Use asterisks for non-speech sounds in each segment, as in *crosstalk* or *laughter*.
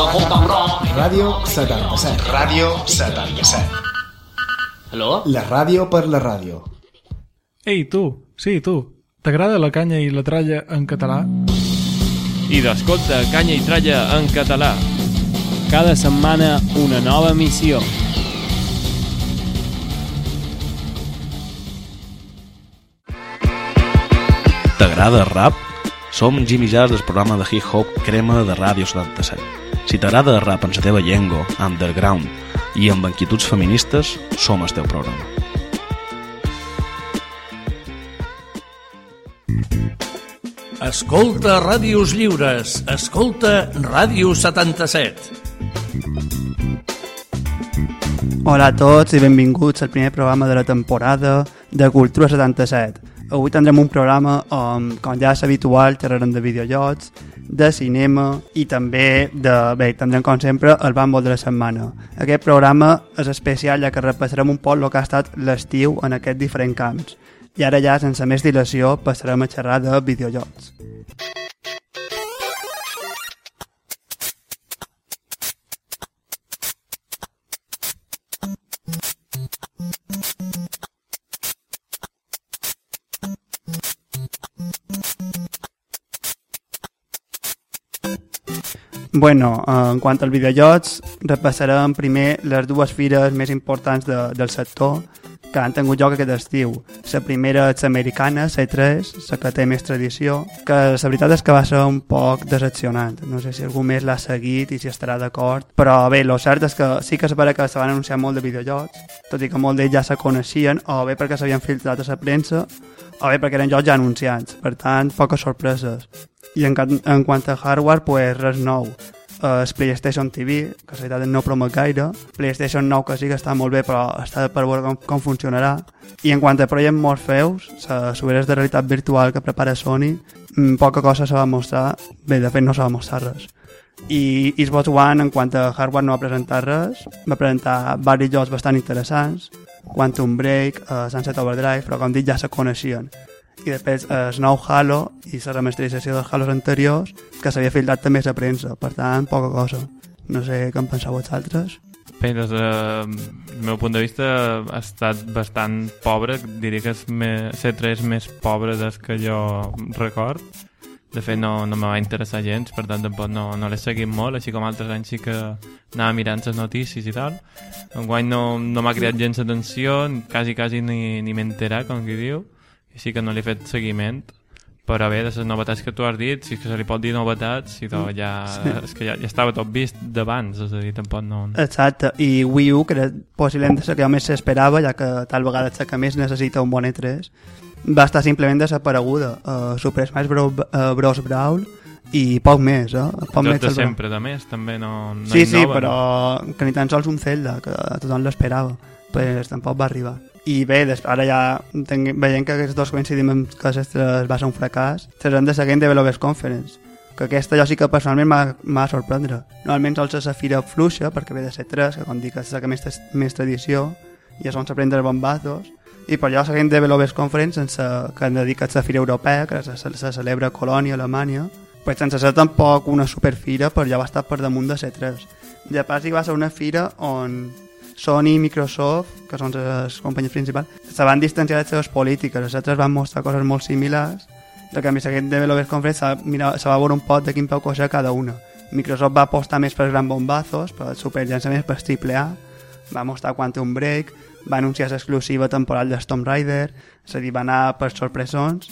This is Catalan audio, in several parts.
Ràdio 77. Ràdio 77. Aló? La ràdio per la ràdio. Ei, tu, sí, tu, t'agrada la canya i la tralla en català? I d'escolta Canya i Tralla en català. Cada setmana una nova missió. T'agrada el rap? Som Jimmy Jazz del programa de hip-hop Crema de Ràdio 77. Si t'agrada el rap en la teva llengua, underground i amb inquietuds feministes, som el teu programa. Escolta Ràdios Lliures. Escolta Ràdio 77. Hola a tots i benvinguts al primer programa de la temporada de Cultura 77. Avui tindrem un programa on, com ja és habitual, xerrarem de videojocs, de cinema i també de, bé, tindrem com sempre el bàmbol de la setmana. Aquest programa és especial ja que repassarem un poc el que ha estat l'estiu en aquests diferents camps. I ara ja, sense més dilació, passarem a xerrar de videojocs. Bueno, en quant als videojocs, repassarem primer les dues fires més importants de, del sector que han tingut lloc aquest estiu. La primera és l'americana, C3, la que té més tradició, que la veritat és que va ser un poc decepcionant. No sé si algú més l'ha seguit i si estarà d'acord, però bé, el cert és que sí que es que se van anunciar molt de videojocs, tot i que molts d'ells ja se coneixien, o bé perquè s'havien filtrat a la premsa, o bé perquè eren jocs ja anunciats, per tant, poques sorpreses. I en, en quant a hardware, pues res nou. Uh, el PlayStation TV, que la veritat no promet gaire. PlayStation 9, que sí que està molt bé, però està per veure com, com funcionarà. I en quant a Project Morpheus, les soberes de realitat virtual que prepara Sony, mm, poca cosa se va mostrar. Bé, de fet no se va mostrar res. I Xbox One, en quant a hardware, no va presentar res. Va presentar diversos jocs bastant interessants, Quantum Break, uh, Sunset Overdrive, però com dic ja se coneixien i després el nou Halo i la remasterització dels Halos anteriors que s'havia filtrat també a la premsa, per tant, poca cosa. No sé què en penseu vosaltres. Bé, des del meu punt de vista ha estat bastant pobre, diria que és me, C3 és més pobre des que jo record. De fet, no, no me va interessar gens, per tant, tampoc no, no l'he seguit molt, així com altres anys sí que anava mirant les notícies i tal. Enguany no, no m'ha creat gens atenció, quasi, quasi ni, ni m'he enterat, com qui diu, i sí que no li he fet seguiment, però bé, de les novetats que tu has dit, si és que se li pot dir novetats, i tot ja, Sí. és que ja, ja estava tot vist d'abans, és a dir, tampoc no... Exacte, i Wii U, que era possiblement la que més s'esperava, ja que tal vegada la que més necessita un bon E3, va estar simplement desapareguda. Uh, Super Smash Bros, uh, Bros. Brawl i poc més, eh? Poc Jocs més de sempre, de més, també no, no sí, sí, innoven. però que ni tan sols un Zelda, que tothom l'esperava, pues tampoc va arribar. I bé, ara ja veient que aquests dos coincidim en que les va ser un fracàs, serem de seguint Developers Conference, que aquesta jo sí que personalment m'ha- de sorprendre. Normalment sols és la fira fluixa, perquè ve de ser 3, que com dic és la que més, més tradició, i és on se prendre bombazos, i per allò seguint Developers Conference, sense, que han de és la fira europea, que se, se, celebra a Colònia, Alemanya, pues sense ser tampoc una superfira, però ja va estar per damunt de C3. De pas hi va ser una fira on Sony i Microsoft, que són les companyies principals, se van distanciar de les seves polítiques. Les altres van mostrar coses molt similars, de canvi, seguint Developers Conference se, mira, se va veure un pot de quin peu coixar cada una. Microsoft va apostar més per gran bombazos, per superllançaments per triple A, va mostrar Quantum Break, va anunciar l'exclusiva temporal de Tomb Raider, és a dir, va anar per sorpresons,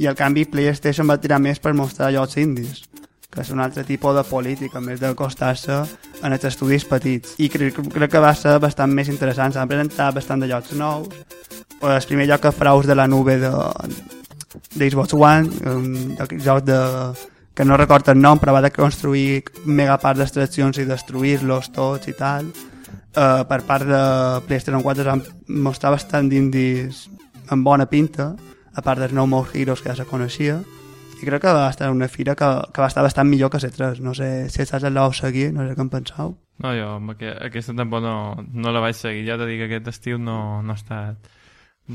i al canvi PlayStation va tirar més per mostrar jocs indies, que és un altre tipus de política, més de costar-se en els estudis petits. I crec, crec que va ser bastant més interessant, s'han presentat bastant de jocs nous, el primer joc a fraus de la nube de, d'Xbox One, un joc de, que no recordo el nom, però va de construir mega part d'extraccions i destruir-los tots i tal. Uh, per part de PlayStation 4 es van mostrar bastant d'indis amb bona pinta, a part dels No More Heroes que ja se coneixia, i crec que va estar una fira que, que va estar bastant millor que C3. No sé si estàs al l'heu seguir, no sé què en penseu. No, jo aquesta tampoc no, no la vaig seguir. Ja t'he dit que aquest estiu no, no ha estat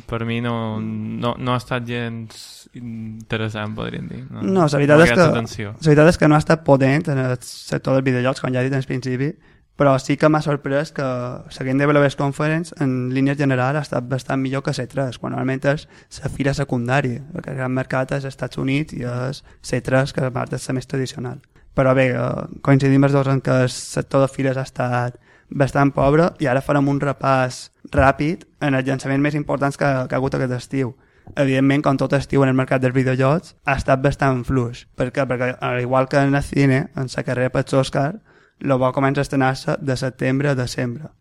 per mi no, no, no ha estat gens interessant, podríem dir. No, No, la veritat, és que, atenció. la veritat és que no ha estat potent en el sector dels videojocs, com ja he dit al principi, però sí que m'ha sorprès que Game Developers Conference en línia general ha estat bastant millor que C3, quan normalment és la fira secundària, perquè el gran mercat és Estats Units i és C3, que part és la més tradicional. Però bé, eh, coincidim els dos en que el sector de fires ha estat bastant pobre i ara farem un repàs ràpid en els llançaments més importants que, que ha hagut aquest estiu. Evidentment, com tot estiu en el mercat dels videojocs, ha estat bastant fluix. Per què? Perquè, al igual que en el cine, en la carrera per l'Oscar, el bo comença a estrenar-se de setembre a desembre.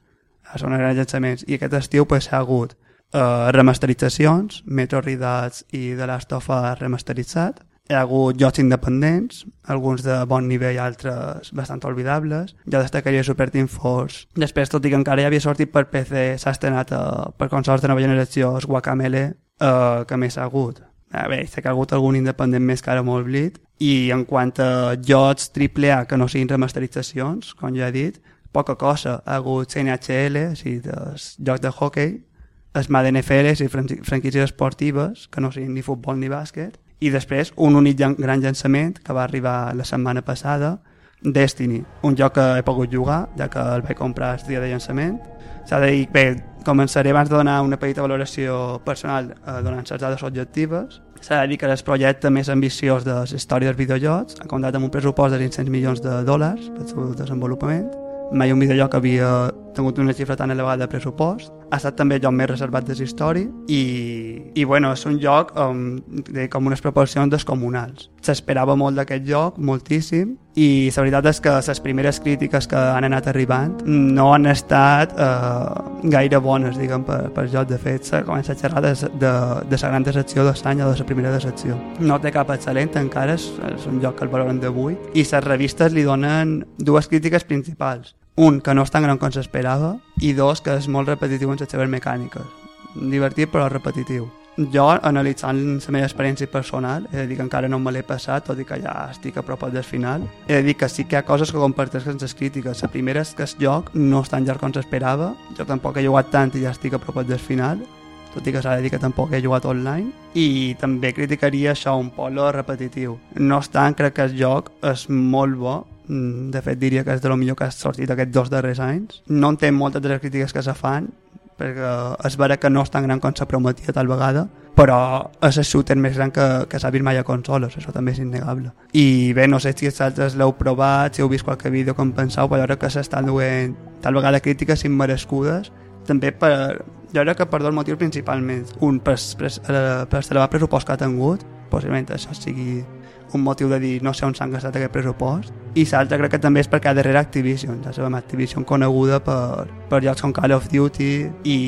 Són grans llançaments. I aquest estiu pues, s'ha hagut eh, remasteritzacions, Metro Redux i The Last of Us remasteritzat, hi ha hagut jocs independents, alguns de bon nivell i altres bastant olvidables. Jo destacaria Super Team Force. Després, tot i que encara ja havia sortit per PC, s'ha estrenat uh, per consoles de nova generació, el Guacamele, uh, que més ha hagut. A veure, sé que ha hagut algun independent més que ara molt blit. I en quant a jocs AAA que no siguin remasteritzacions, com ja he dit, poca cosa. Ha hagut CNHL, o sigui, dels jocs de hockey, es Madden NFL i fran- franquícies esportives, que no siguin ni futbol ni bàsquet, i després un únic gran llançament que va arribar la setmana passada, Destiny, un joc que he pogut jugar, ja que el vaig comprar el dia de llançament. S'ha de dir, bé, començaré abans de donar una petita valoració personal eh, donant les dades objectives. S'ha de dir que el projecte més ambiciós de la història dels videojocs, ha comptat amb un pressupost de 500 milions de dòlars per al seu desenvolupament. Mai un videojoc havia tingut una xifra tan elevada de pressupost. Ha estat també el joc més reservat de la història i, i bueno, és un joc um, de, com unes proporcions descomunals. S'esperava molt d'aquest joc, moltíssim, i la veritat és que les primeres crítiques que han anat arribant no han estat eh, gaire bones, diguem, per, per joc. De fet, s'ha començat a xerrar de, de, de la gran decepció de l'any o de la primera decepció. No té cap excel·lent encara, és, és un joc que el valoren 8, i les revistes li donen dues crítiques principals. Un, que no és tan gran com s'esperava, i dos, que és molt repetitiu en les seves mecàniques. Divertit però repetitiu. Jo, analitzant la meva experiència personal, he de dir que encara no me l'he passat, tot i que ja estic a prop del final, he de dir que sí que hi ha coses que comparteixo amb les crítiques. La primera és que el joc no és tan llarg com s'esperava, jo tampoc he jugat tant i ja estic a prop del final, tot i que s'ha de dir que tampoc he jugat online, i també criticaria això, un polo repetitiu. No obstant, crec que el joc és molt bo, de fet diria que és de lo millor que ha sortit aquests dos darrers anys. No entenc moltes de les crítiques que se fan, perquè és vera que no és tan gran com se prometia tal vegada, però és el shooter més gran que, que s'ha vist mai a consoles, això també és innegable. I bé, no sé si vosaltres l'heu provat, si heu vist qualque vídeo com penseu, però jo que s'estan duent tal vegada crítiques immerescudes, també per, jo crec que per dos motius principalment. Un, per, per, eh, per l'elevat pressupost que ha tingut, possiblement això sigui un motiu de dir no sé on s'han gastat aquest pressupost i l'altre crec que també és perquè darrere Activision ja sabem, Activision coneguda per, per jocs com Call of Duty i,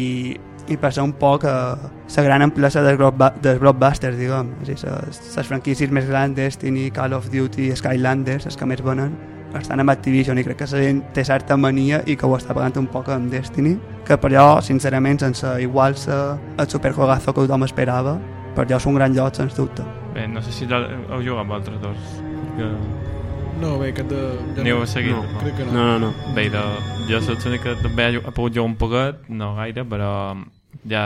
i per ser un poc eh, la gran empresa dels, dels blockbusters diguem, les franquícies més grans Destiny, Call of Duty, Skylanders les que més venen estan amb Activision i crec que la gent té certa mania i que ho està pagant un poc amb Destiny que per jo, sincerament, sense igual-se el superjuegazo que tothom esperava per jo és un gran lloc, sens dubte Bé, no sé si heu jugat amb altres dos. Que... No, bé, aquest de... Ja Aneu no, a seguir. No, crec que no. No, no, no. Bé, de, jo soc l'únic que també ha, pogut jugar un poquet, no gaire, però ja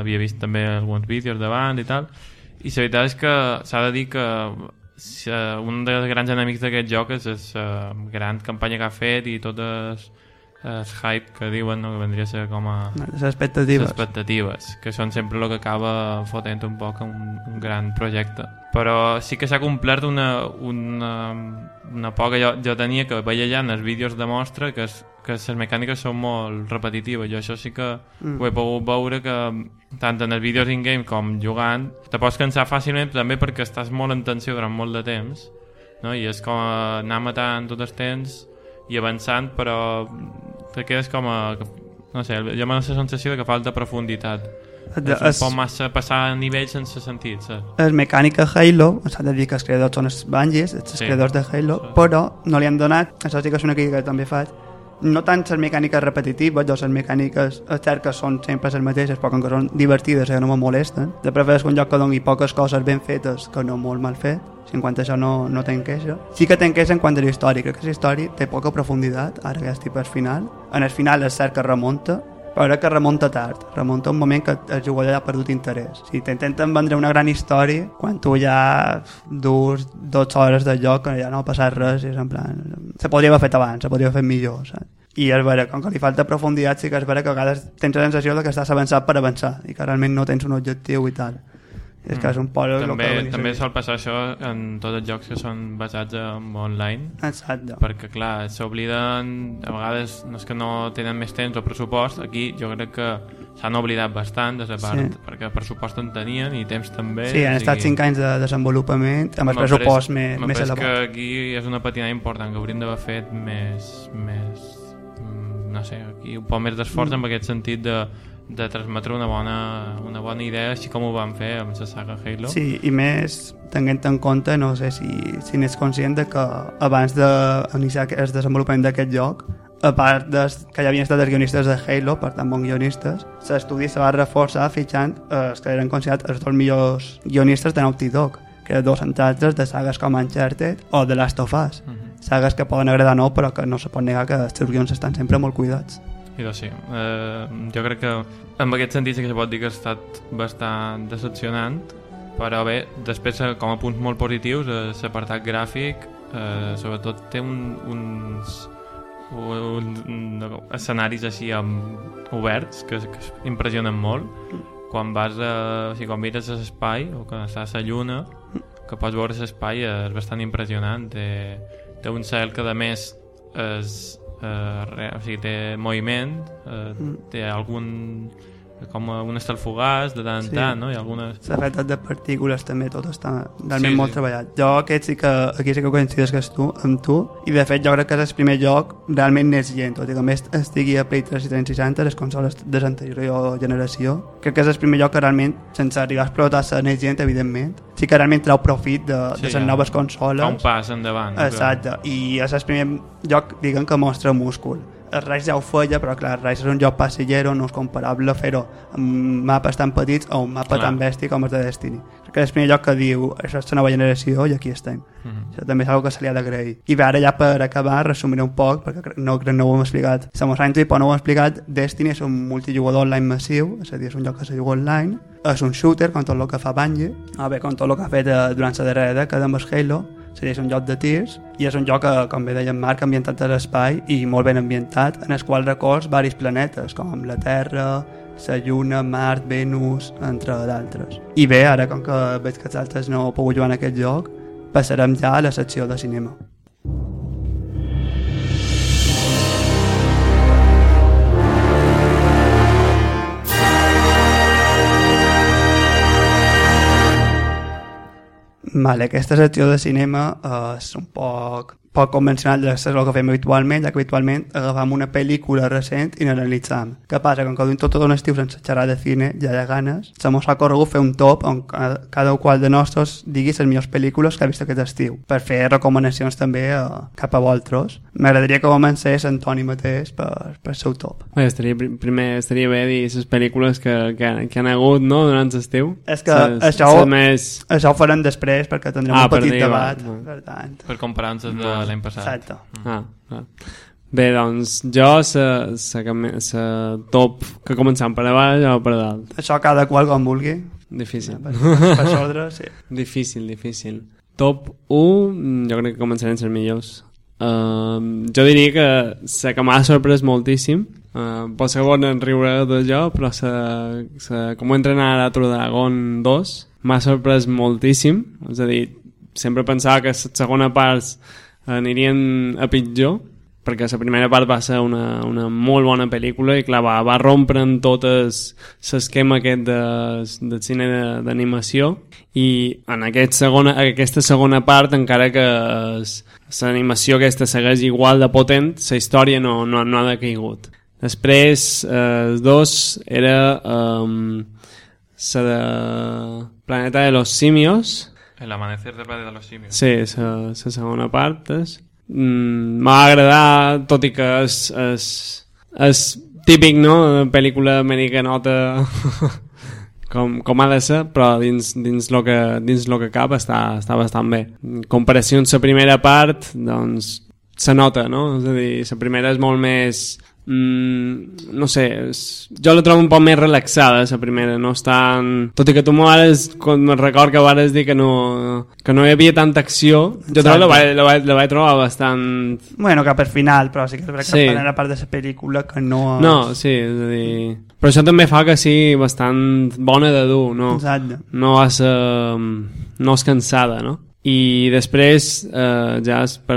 havia vist també alguns vídeos davant i tal. I la veritat és que s'ha de dir que uh, un dels grans enemics d'aquest joc és la uh, gran campanya que ha fet i tot el, el hype que diuen no? que vendria a ser com a les les expectatives expectatives, que són sempre el que acaba fotent un poc un, un gran projecte. Però sí que s'ha complert una, una, una por que jo, jo tenia, que veia ja en els vídeos de mostra, que, és, que les mecàniques són molt repetitives. Jo això sí que Mm. ho he pogut veure que tant en els vídeos in-game com jugant te pots cansar fàcilment també perquè estàs molt en tensió durant molt de temps no? i és com anar matant tot el temps i avançant però te quedes com a no sé, jo m'ha la sensació de que falta profunditat De- és un es- poc massa passar a nivells sense sentit saps? és mecànica Halo, s'ha de dir que els creadors són els Bungies, els Sí. creadors de Halo, Sí. però no li han donat, això sí que és una crítica que també faig, no tant les mecàniques repetitives, jo les mecàniques cert que són sempre les mateixes, però com que són divertides que no me molesten, de prefereix un joc que doni poques coses ben fetes que no molt mal fet, si en quant a això no, no tenc queixa. Sí que tenc queixa en quant a la història, crec que la història té poca profunditat, ara que estic al final. En el final és cert que remunta, crec que remunta tard, remunta un moment que el jugador ja ha perdut interès. Si t'intenten vendre una gran història, quan tu ja dus 12 hores de que ja no ha passat res, és en plan... Se podria haver fet abans, se podria haver fet millor, saps? I és vera, com que li falta profunditat, sí que és vera que a vegades tens la sensació que estàs avançat per avançar i que realment no tens un objectiu i tal. És que és un Mm. també, també sol passar això en tots els jocs que són basats en online Exacte. perquè clar, s'obliden a vegades no és que no tenen més temps o pressupost aquí jo crec que s'han oblidat bastant de la part, Sí. perquè pressupost en tenien i temps també Sí, han estat sigui, 5 anys de desenvolupament amb el pressupost més, més elevat. que aquí és una patinada important que hauríem d'haver fet més, més mm, no sé, aquí un poc més d'esforç Mm. en aquest sentit de, de transmetre una bona, una bona idea així com ho van fer amb la saga Halo Sí, i més tenint en compte, no sé si, si n'és conscient de que abans d'iniciar el desenvolupament d'aquest joc, a part de, que ja havien estat els guionistes de Halo, per tant, bons guionistes, l'estudi se va reforçar fitxant eh, els que eren considerats els dos millors guionistes de Naughty Dog, que eren dos centrats de sagues com Uncharted o The Last of Us. Mhm. Sagues que poden agradar no, però que no se pot negar que els seus guions estan sempre molt cuidats. I doncs sí, eh, jo crec que en aquest sentit sí que se pot dir que ha estat bastant decepcionant, però bé, després eh, com a punts molt positius, eh, l'apartat gràfic eh, sobretot té un, uns, un, un, escenaris així amb, oberts que, que impressionen molt. Quan vas a, o sigui, quan mires l'espai o quan estàs a la lluna que pots veure l'espai és bastant impressionant. Té, té un cel que a més és, eh, re, o sigui, té moviment eh, Mm. té algun com un estel fugaç de tant en Sí. tant no? i algunes L'efecte de partícules també tot està realment Sí, molt sí. treballat. Jo aquest sí que, aquí sí que coincideix que és tu, amb tu i de fet jo crec que és el primer joc realment n'és gent, tot i que més estigui a Play 3 i 360, les consoles de l'anterior generació, crec que és el primer joc que realment, sense arribar a explotar la n'és gent, evidentment, sí que realment treu profit de, Sí, de les ja. noves fa un consoles. pas endavant? Exacte, i és el primer joc, diguem, que mostra múscul. El Rise ja ho feia, però clar, el Rise és un joc passillero, no és comparable fer-ho amb mapes tan petits o un mapa Clar. tan bèstic com el de Destiny. Crec que és el primer joc que diu això és la nova generació i aquí estem. Mhm. Això també és una que se li ha d'agrair. I bé, ara ja per acabar, resumiré un poc, perquè no, crec no ho hem explicat. Ha intuït, però no ho hem explicat. Destiny és un multijugador online massiu, és a dir, és un joc que se juga online. És un shooter, com tot el que fa Bungie, o bé, com tot el que ha fet eh, durant la darrera dècada amb el Halo. Seria és un joc de tirs i és un joc que, com bé deia en Marc, ambientat a l'espai i molt ben ambientat, en el qual records varis planetes, com la Terra, la Lluna, Mart, Venus, entre d'altres. I bé, ara com que veig que els altres no heu pogut jugar en aquest joc, passarem ja a la secció de cinema. Vale, aquesta secció de cinema eh, és un poc, poc convencional de ser el que fem habitualment, ja que habitualment agafam una pel·lícula recent i n'analitzam. Què passa? Com que duim tot un estiu sense xerrar de cine, ja hi ha ganes, se mos ha corregut fer un top on cada, qual de nostres digui les millors pel·lícules que ha vist aquest estiu, per fer recomanacions també eh, cap a vosaltres. M'agradaria que comencés Antoni mateix per, per seu top. Bé, estaria, pri- primer estaria bé dir les pel·lícules que, que, que han hagut no, durant l'estiu. És que Ses- això- ses més... Això ho farem després perquè tindrem Ah, un per petit dir, debat. va. Per tant, per comparar-nos de l'any passat exacte. Ah, ah. Bé, doncs jo sa, sa, que- sa top que començam per a baix o per dalt. Això cada qual com vulgui. Difícil. Per, per ordre, sí. *laughs* Difícil, difícil. Top 1, jo crec que començarem a ser millors. Uh, jo diria que la que m'ha sorprès moltíssim uh, pot ser bona en riure de jo però sa, sa, com entrenar a True Dragon 2 m'ha sorprès moltíssim és a dir, sempre pensava que la segona part anirien a pitjor perquè la primera part va ser una, una molt bona pel·lícula i clar, va, va rompre en tot l'esquema aquest de, de cine d'animació. I en aquest segona, aquesta segona part encara que l'animació aquesta segueix igual de potent la història no, no, no ha decaigut. Després eh, dos era um, la de Planeta de los Simios el amanecer del planeta de los simios Sí, la, segona part és... Mm, M'ha agradat, tot i que és, és, és típic, no?, de pel·lícula americanota *laughs* com, com ha de ser, però dins, dins, lo que, dins lo que cap està, està bastant bé. En comparació amb la primera part, doncs, se nota, no? És a dir, la primera és molt més mm, no sé, és, jo la trobo un poc més relaxada, la primera, no és tan... Tot i que tu m'ho vares, quan me'n record que vares dir que no, que no hi havia tanta acció, jo trobo la, la, vaig- la vaig trobar bastant... Bueno, cap al final, però sí que és veritat que Sí. la part de la pel·lícula que no... és- No, sí, és a dir... Però això també fa que sigui bastant bona de dur, no? Exacte. No és, uh, no és cansada, no? I després, eh, ja és per,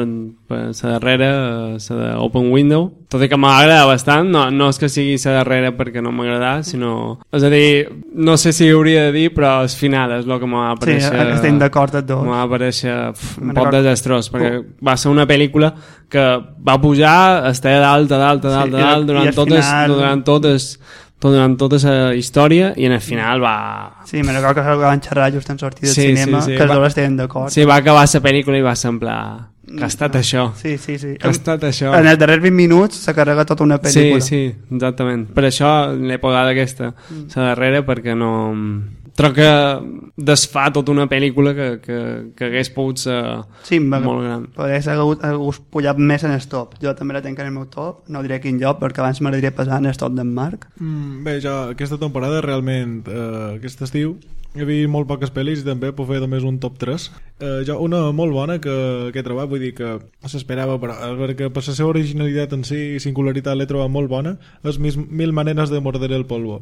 per la darrera, eh, la d'Open Window, tot i que m'agrada bastant, no, no és que sigui la darrera perquè no m'agrada, sinó... És a dir, no sé si hauria de dir, però el final és el que m'ha Sí, aparèixer... estem d'acord tots. dos. M'ha aparèixer pf, un poc desastrós, perquè va ser una pel·lícula que va pujar, estava dalt, a dalt, a dalt, Sí, a i dalt, al- i durant al totes, final- durant totes, tot durant tota la història i en el final va... Sí, me recordo que van xerrar just en sortir del Sí, cinema, sí, sí. que els Va- dos estaven d'acord. Sí, va acabar la pel·lícula i va semblar que ha estat això. Sí, sí, sí. Que ha estat això. En els darrers 20 minuts se carrega tota una Sí, pel·lícula. sí, exactament. Per això l'he posada aquesta, Mm. la darrera, perquè no... Trobo que desfà tota una pel·lícula que, que, que hagués pogut ser Sí, molt gran. Podria ser hagut, hagut pujat més en el top. Jo també la tenc en el meu top, no diré quin lloc, perquè abans m'agradaria passar en el top d'en Marc. Mm, bé, jo aquesta temporada realment, eh, aquest estiu, he vist molt poques pel·lis i també puc fer només un top 3. Eh, jo, una molt bona que, que he trobat, vull dir que s'esperava, però és perquè per la seva originalitat en si i singularitat l'he trobat molt bona, és Mil maneres de morder el polvo,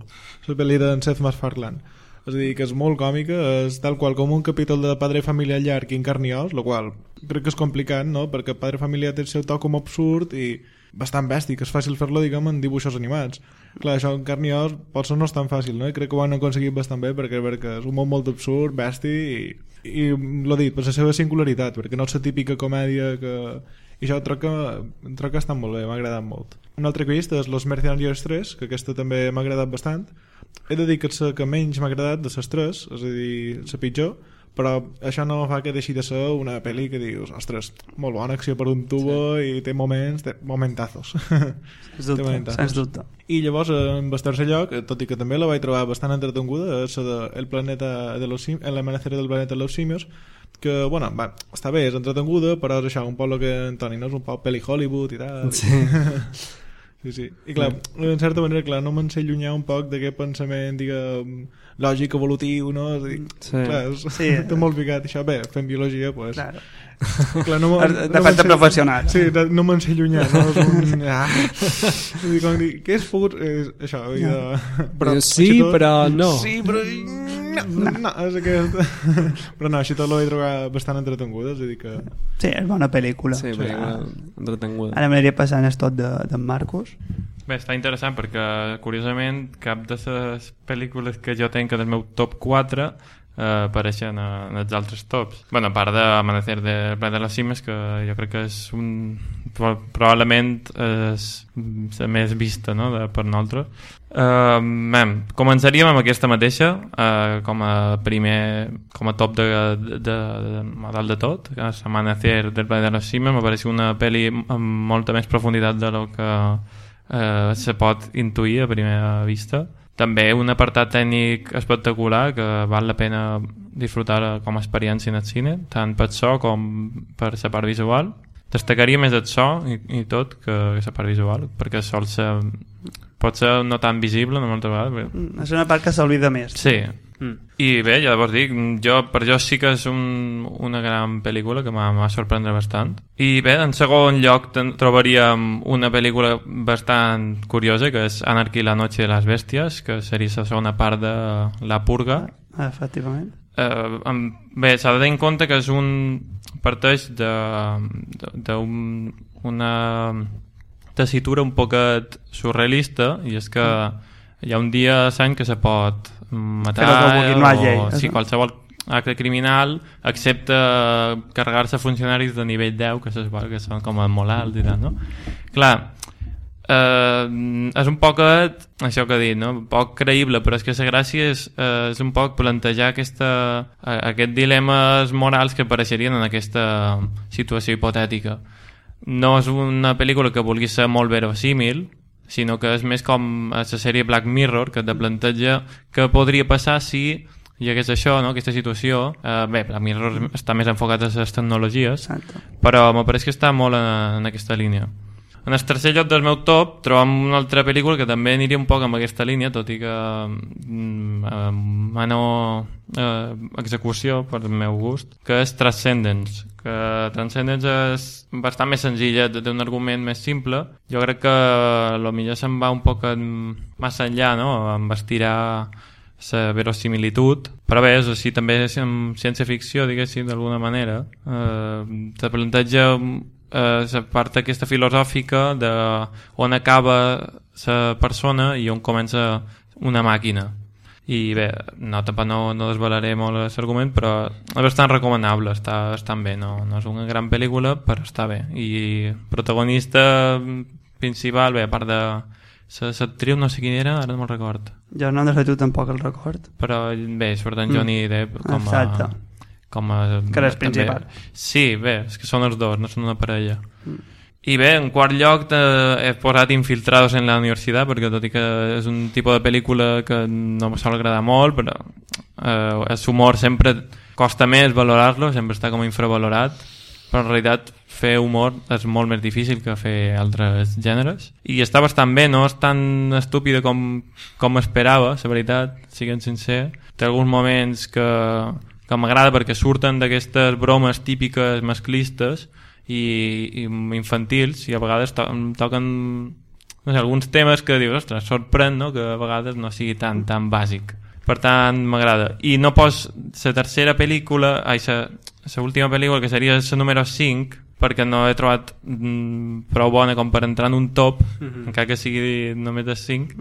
la pel·li d'en Seth MacFarlane. És a dir, que és molt còmica, és tal qual com un capítol de Padre Familia llarg i en carn i os, el qual crec que és complicat, no?, perquè Padre Familia té el seu to com absurd i bastant bèstic, és fàcil fer-lo, diguem, en dibuixos animats. Clar, això en carn i os potser no és tan fàcil, no? I crec que ho han aconseguit bastant bé perquè, perquè és un món molt absurd, bèstic i, i l'ho dit, per la seva singularitat, perquè no és la típica comèdia que... I això troc que, troc que està molt bé, m'ha agradat molt. Un altre que he vist és Los Mercenarios 3, que aquesta també m'ha agradat bastant. He de dir que és la que menys m'ha agradat de les tres, és a dir, la pitjor, però això no fa que deixi de ser una pel·li que dius, ostres, molt bona acció per un tubo sí. i té moments, té momentazos. Sens dubte, *laughs* momentazos. sens dubte. I llavors, en el tercer lloc, tot i que també la vaig trobar bastant entretenguda, és la de El planeta de los sim El amanecer del planeta de los simios, que, bueno, va, està bé, és entretenguda, però és això, un poc el que Antoni, no? És un poc pel·li Hollywood i tal. Sí. *laughs* Sí, sí. I clar, en certa manera, clar, no me'n sé allunyar un poc d'aquest pensament, diguem, lògic, evolutiu, no? És a dir, Sí. clar, és, Sí. *laughs* té molt picat això. Bé, fem biologia, doncs... Claro. Clar, no, De- de falta professional. Sí, de, no me'n sé allunyar, no? És un... *laughs* Ah. Dir, com dir, què és pogut... És això, dir, de... Però sí, tot- però no. Sí, però... No, no, és aquest... *laughs* Però no, així tot l'ho vaig trobar bastant entretenguda, és a dir que... Sí, és bona pel·lícula. Sí, pel·lícula entretenguda. Ara m'aniria passant el tot de- d'en Marcos. Bé, està interessant perquè, curiosament, cap de les pel·lícules que jo tenc del meu top 4 eh, apareixen en els altres tops. bueno, a part d'Amanecer de Pla de les Cimes, que jo crec que és un... pro- probablement és la més vista no, de, per nosaltres. Uh, mem, començaríem amb aquesta mateixa uh, com a primer com a top de, de, de, de, a dalt de tot que és Amanecer del Pla de les Cimes m'apareix una pel·li amb molta més profunditat de lo que eh, se pot intuir a primera vista també un apartat tècnic espectacular que val la pena disfrutar com a experiència en el cine tant per so com per la part visual destacaria més el so i, i tot que, la part visual perquè sol ser pot ser no tan visible no moltes vegades però- Mm, És una part que s'oblida més. Sí. Mm. I bé, llavors dic, jo, per jo sí que és un, una gran pel·lícula que m'ha sorprendre bastant. I bé, en segon lloc trobaríem una pel·lícula bastant curiosa, que és Anarchy la noche de las bestias, que seria la segona part de La Purga. Ah, Efectivament. Eh, amb, bé, s'ha de tenir en compte que és un parteix de, de, d'un- una tessitura un poquet surrealista i és que hi ha un dia l'any que se pot matar el que no ha llei, o, sí, qualsevol acte criminal excepte carregar-se funcionaris de nivell 10 que, que són com a molt alts i tal, no? clar eh, és un poc això que he dit, no? Poc creïble però és que la gràcia és, eh, és un poc plantejar aquesta, aquests dilemes morals que apareixerien en aquesta situació hipotètica no és una pel·lícula que vulgui ser molt verosímil sinó que és més com a la sèrie Black Mirror que te planteja què podria passar si hi hagués això, no? aquesta situació eh, bé, Black Mirror està més enfocat a les tecnologies Exacte. però me pareix que està molt en, en aquesta línia En el tercer lloc del meu top trobam una altra pel·lícula que també aniria un poc amb aquesta línia, tot i que mm, eh, menor eh, execució per al meu gust, que és Transcendence que Transcendence és bastant més senzilla, té un argument més simple. Jo crec que lo millor se'n va un poc en, massa enllà, no? en estirar la verosimilitud, però bé, és així també és en ciència-ficció, diguéssim, d'alguna manera. Eh, te planteja eh, la part aquesta filosòfica de on acaba la persona i on comença una màquina i bé, no, tampoc no, no desvelaré molt l'argument però és bastant recomanable està, està bé, no, no és una gran pel·lícula però està bé i protagonista principal bé, a part de l'actriu no sé quina era, ara no me'n record jo no de tu tampoc el record però bé, surt en Johnny mm. Depp com a, Exacte. Com a que és principal. Sí, bé, és que són els dos, no són una parella. Mm. I bé, en quart lloc eh, he posat Infiltrados en la universitat perquè tot i que és un tipus de pel·lícula que no me sol agradar molt però eh, el humor sempre costa més valorar-lo, sempre està com infravalorat però en realitat fer humor és molt més difícil que fer altres gèneres. I està bastant bé, no és tan estúpida com, com esperava, la veritat, siguem sincer té alguns moments que, que m'agrada perquè surten d'aquestes bromes típiques masclistes i, i infantils i a vegades to toquen no sé, alguns temes que dius, ostres, sorprèn no? que a vegades no sigui tan, tan bàsic per tant m'agrada i no pos la tercera pel·lícula ai, la última pel·lícula que seria la número 5 perquè no he trobat mm, prou bona com per entrar en un top mm -hmm. encara que sigui només de 5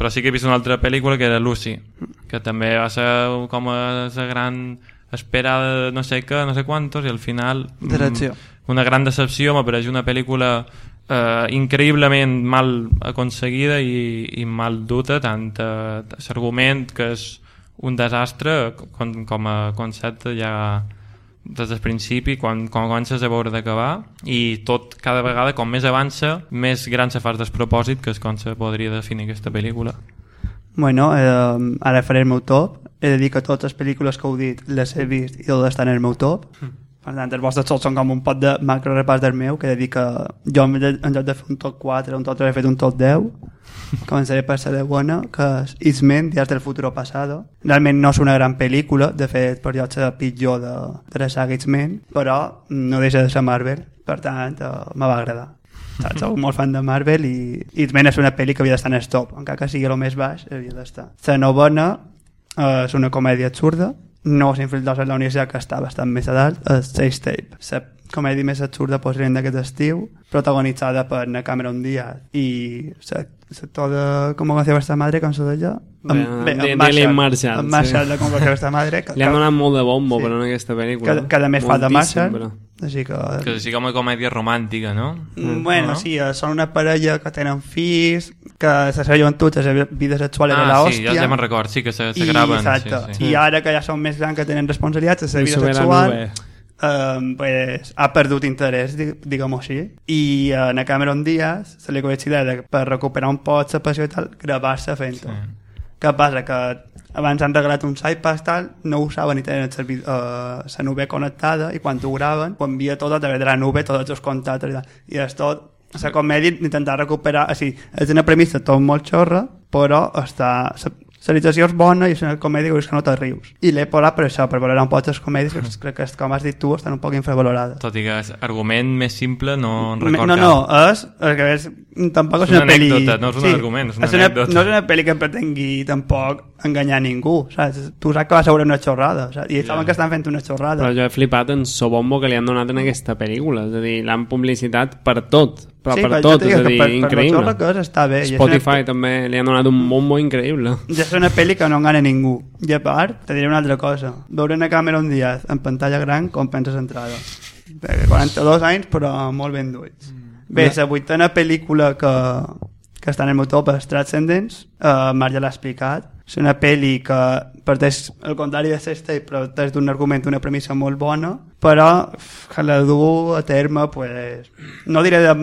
però sí que he vist una altra pel·lícula que era Lucy que també va ser com a la gran esperada de no sé què, no sé quantos i al final. Mm, una gran decepció, m'apareix una pel·lícula eh, increïblement mal aconseguida i, i mal duta, tant eh, l'argument que és un desastre com, com a concepte ja des del principi, quan, quan comences a veure d'acabar i tot cada vegada com més avança, més gran se fas despropòsit que és com se podria definir aquesta pel·lícula. Bueno, eh, ara faré el meu top. He de dir que totes les pel·lícules que heu dit les he vist i totes estan en el meu top. Mm per tant, els vostres sols són com un pot de macro repàs del meu, que he de dir que jo en lloc de fer un top 4 un top 3 he fet un top 10 començaré per ser de bona que és X-Men, Dies del futuro pasado. Realment no és una gran pel·lícula de fet per jo la pitjor de, de la saga X-Men però no deixa de ser Marvel per tant uh, me va agradar. Saps? Soc molt fan de Marvel i X-Men és una pel·li que havia d'estar en el top. Encara que sigui el més baix havia d'estar. La novena uh, és una comèdia absurda no s'infiltrats en la universitat que està bastant més a dalt és Sex Tape la comèdia més absurda possiblement d'aquest estiu protagonitzada per na Cameron Diaz i l'actor de Com va fer esta madre com se deia bé, bé, en Marshall, Marshall, en Marshall sí. de Com va fer esta madre que, li han donat molt de bombo sí. però en aquesta pel·lícula que, que a més fa de Marshall però. Així que... que és com una comèdia romàntica no? Mm, bueno, no? sí, eh, són una parella que tenen fills que la seva joventut, la seva vida sexual era ah, l'hòstia sí, ja, ja me'n record, sí que se, se graven sí, sí. i ara que ja són més grans que tenen responsabilitats la seva vida sexual um, pues, ha perdut interès, diguem-ho així, i uh, a Cameron Diaz se li de, per recuperar un poc la passió i tal, gravar-se fent-ho. Sí. Què passa? Que abans han regalat uns iPads tal, no ho saben i tenen el servidor, uh, la nube connectada i quan ho graven, ho envia tot a través de la nube, tots els contactes i tal. I és tot la comèdia intentar recuperar, o sigui, és una premissa tot molt xorra, però està, la situació és bona i és una comèdia que no te rius. I l'he posat per això, per valorar un poc les comèdies que crec que, com has dit tu, estan un poc infravalorades. Tot i que és argument més simple no en record No, no, és, és, que és tampoc és, és una, una pel·li... no és un sí, argument, és una és una, anècdota. No és una pel·li que pretengui tampoc enganyar ningú, saps? Tu saps que va sobre una xorrada, saps? I saben yeah. que estan fent una xorrada. Però jo he flipat en Sobombo que li han donat en aquesta pel·lícula, és a dir, l'han publicitat per tot, però sí, per tot, és a dir, per, increïble. Per que és, està bé. Spotify una... també li han donat un bombo increïble. Ja és una pel·li que no engana ningú. I a part, te diré una altra cosa. Veure una càmera un dia en pantalla gran compensa l'entrada. 42 anys, però molt ben duits. Mm. Bé, la vuitena pel·lícula que, que està en el meu top és Transcendence, uh, Marja l'ha explicat. És una pel·li que parteix el contrari de Sexta i parteix d'un argument, una premissa molt bona, però que la du a terme, pues, no diré de,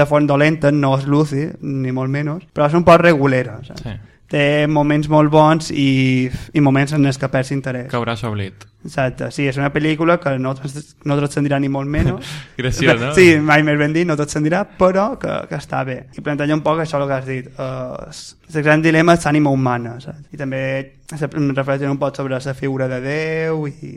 de font dolenta, no és luci, ni molt menys, però és un poc regulera. Saps? Sí té moments molt bons i, i moments en els que perds interès. Caurà soblit. Exacte, sí, és una pel·lícula que no, no transcendirà ni molt menys. *laughs* Graciós, no? Sí, mai més ben dit, no transcendirà, però que, que està bé. I planteja un poc això el que has dit, uh, el gran dilema és l'ànima humana, saps? I també se reflecteix un poc sobre la figura de Déu i,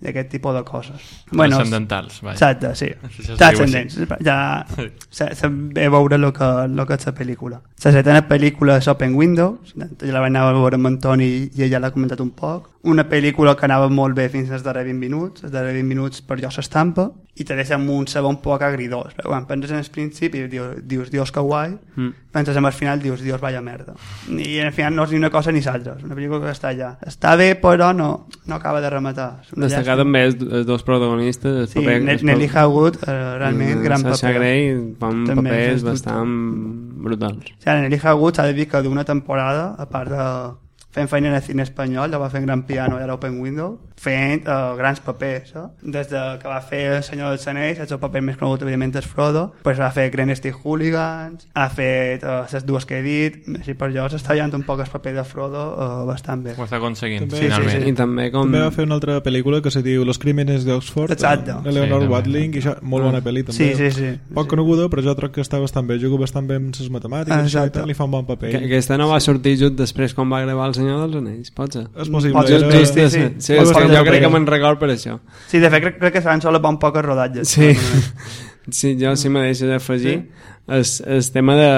i aquest tipus de coses. Transcendentals, vaja. Exacte, sí. *laughs* Transcendents. Ja se, se ve a veure el que, lo que és la pel·lícula. La setena pel·lícula és Open Windows, jo la vaig anar a veure amb en Toni i ella l'ha comentat un poc. Una pel·lícula que anava molt bé fins als darrers 20 minuts, els darrers 20 minuts per jo s'estampa, i te deixa amb un un poc agridós. Però quan penses en el principi dius, dius Dios que guai, Mm. penses en el final dius Dios vaya merda. I al final no és ni una cosa ni l'altra, és una pel·lícula que està allà. Està bé, però no, no acaba de rematar. Destacar també els, els dos protagonistes. El Sí, paper, Ne- el Nelly Howard, eh, realment, gran Sasha paper. Grey fan També, papers bastant brutals. O sigui, Nelly Howard s'ha de dir que d'una temporada, a part de fent feina en el cine espanyol, ja va fer Gran Piano i ara Open Window, fent uh, grans papers. Eh? Des de que va fer El Senyor dels Anells, el seu paper més conegut, evidentment, és Frodo, pues va fer Grenesti Hooligans, ha fet uh, les dues que he dit, així per jo s'està veient un poc el paper de Frodo uh, bastant bé. Ho està aconseguint, També- finalment. Sí, sí, I també com... També va fer una altra pel·lícula que se diu Los crímenes d'Oxford, Exacte. amb Eleanor Sí. Watling, i això, molt bona pel·li també. Sí, sí, sí. Poc coneguda, però jo crec que està bastant bé. Juga bastant bé amb les matemàtiques, això i Exacte. tal, li fa un bon paper. Que, aquesta no va sortir just després quan va gravar El Senyor dels Anells, pot ser? És possible. Pot ser, sí, sí, sí, sí. sí, és que poc jo crec que me'n record per això. Sí, de fet, crec, crec que s'han sols bon poques rodatges. Sí, *laughs* sí jo si me deixes afegir el, el tema de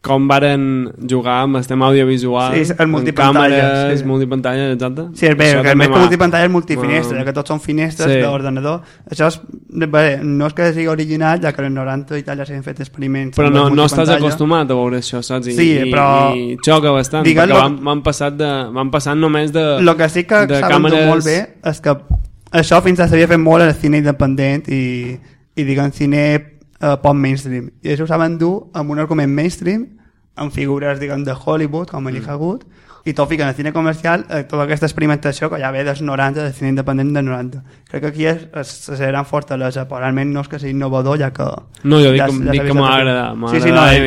com varen jugar amb el tema audiovisual Sí, el amb multipantalles, càmeres, sí. multipantalles, exacte Sí, és bé, Això que més que multipantalla és multifinestra, ja que tots són finestres Sí. d'ordenador. Això és, bé, no és que sigui original, ja que en els 90 i tal ja s'han fet experiments. però no, no estàs multipantalla. acostumat a veure això, saps? I, Sí, i- però- i xoca bastant, perquè lo- van, van, passat de, van passant només de... El que sí que de càmeres- molt bé és que això fins ara s'havia fet molt en el cine independent i, i diguem, cine eh, pop mainstream. I això ho saben dur amb un argument mainstream, amb figures, diguem, de Hollywood, com Elijah Mm. Wood, i tot fica en el cine comercial eh, tota aquesta experimentació que ja ve dels 90, del cine independent dels 90. Crec que aquí és, és, la gran fortalesa, però realment no és que sigui innovador, ja que... No, jo dic, ja dic s'ha que m'ha Sí, sí, no, i,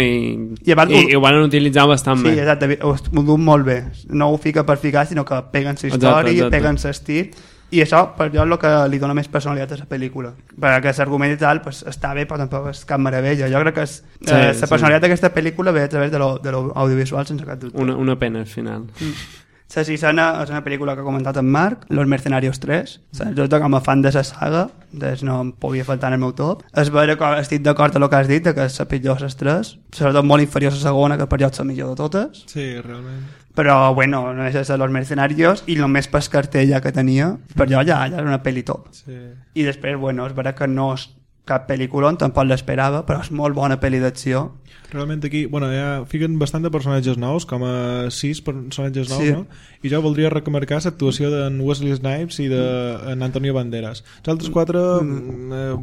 i i, i ho van utilitzar bastant Sí, bé. exacte, ho ho du molt bé. No ho fica per ficar, sinó que peguen la història, Exacte, exacte. peguen l'estil, i això per jo és el que li dona més personalitat a la pel·lícula. Perquè l'argument i tal pues, està bé, però tampoc és cap meravella. Jo crec que és, Sí, eh, la sí. personalitat d'aquesta pel·lícula ve a través de l'audiovisual sense cap dubte. Una, una pena al final. La sisena és una pel·lícula que ha comentat en Marc, Los Mercenarios 3. Jo com a fan de la saga, doncs no em podia faltar en el meu top. És vera que estic d'acord amb el que has dit, que és la pitjor les tres, sobretot molt inferior a la segona, que per jo és la millor de totes. Sí, realment. Però, bueno, no és de Los Mercenarios i només per cartella que tenia, per jo ja, ja era una pel·li top. Sí. I després, bueno, és vera que no és cap pel·lícula, tampoc l'esperava, però és molt bona pel·li d'acció. Realment aquí, bueno, ja fiquen bastant de personatges nous, com a sis personatges nous, Sí. no? I jo voldria remarcar l'actuació d'en Wesley Snipes i d'en Antonio Banderas. Els altres quatre, mm. eh,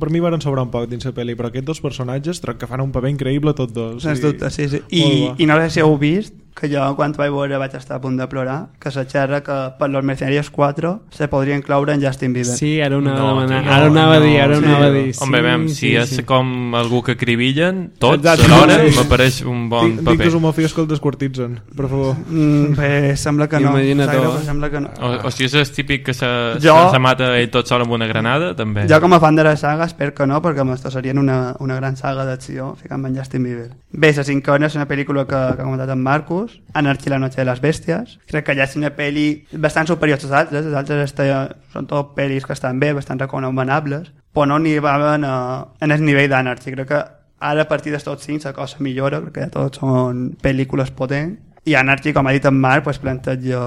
per mi varen sobrar un poc dins la pel·li, però aquests dos personatges que fan un paper increïble tots dos. Sens dubte, sí, sí. I. I no sé si heu vist que jo quan vaig veure vaig estar a punt de plorar, que la xerra que per Los Mercenarios 4 se podria incloure en Justin Bieber. Sí, ara una No, demanar, tio, ara ho anava a dir, ara ho sí. anava a dir. Sí, Home, veiem, si sí, és sí. com algú que acribillen, tots Exacte. alhora, Sí. m'apareix un bon Dic, dic paper. que homofies que el desquartitzen, per favor. Mm, bé, sembla que no. Saps, oh. Sembla que no. O, o si és el típic que se, Jo- jo... se mata ell tot sol amb una granada, també. Jo com a fan de la saga espero que no, perquè m'està serien una, una gran saga d'acció ficant-me en Justin Bieber. Bé, la cinquena és una pel·lícula que, que ha comentat en Marcus, Anarquia la noche de las bestias. Crec que ja és una pel·li bastant superior a les altres, les altres esta, són tot pel·lis que estan bé, bastant recomanables, però no n'hi van a, en el nivell d'Anarchy. Crec que ara a partir de tots cinc la cosa millora, perquè ja tots són pel·lícules potents, i Anarchy, com ha dit en Marc, pues, planteja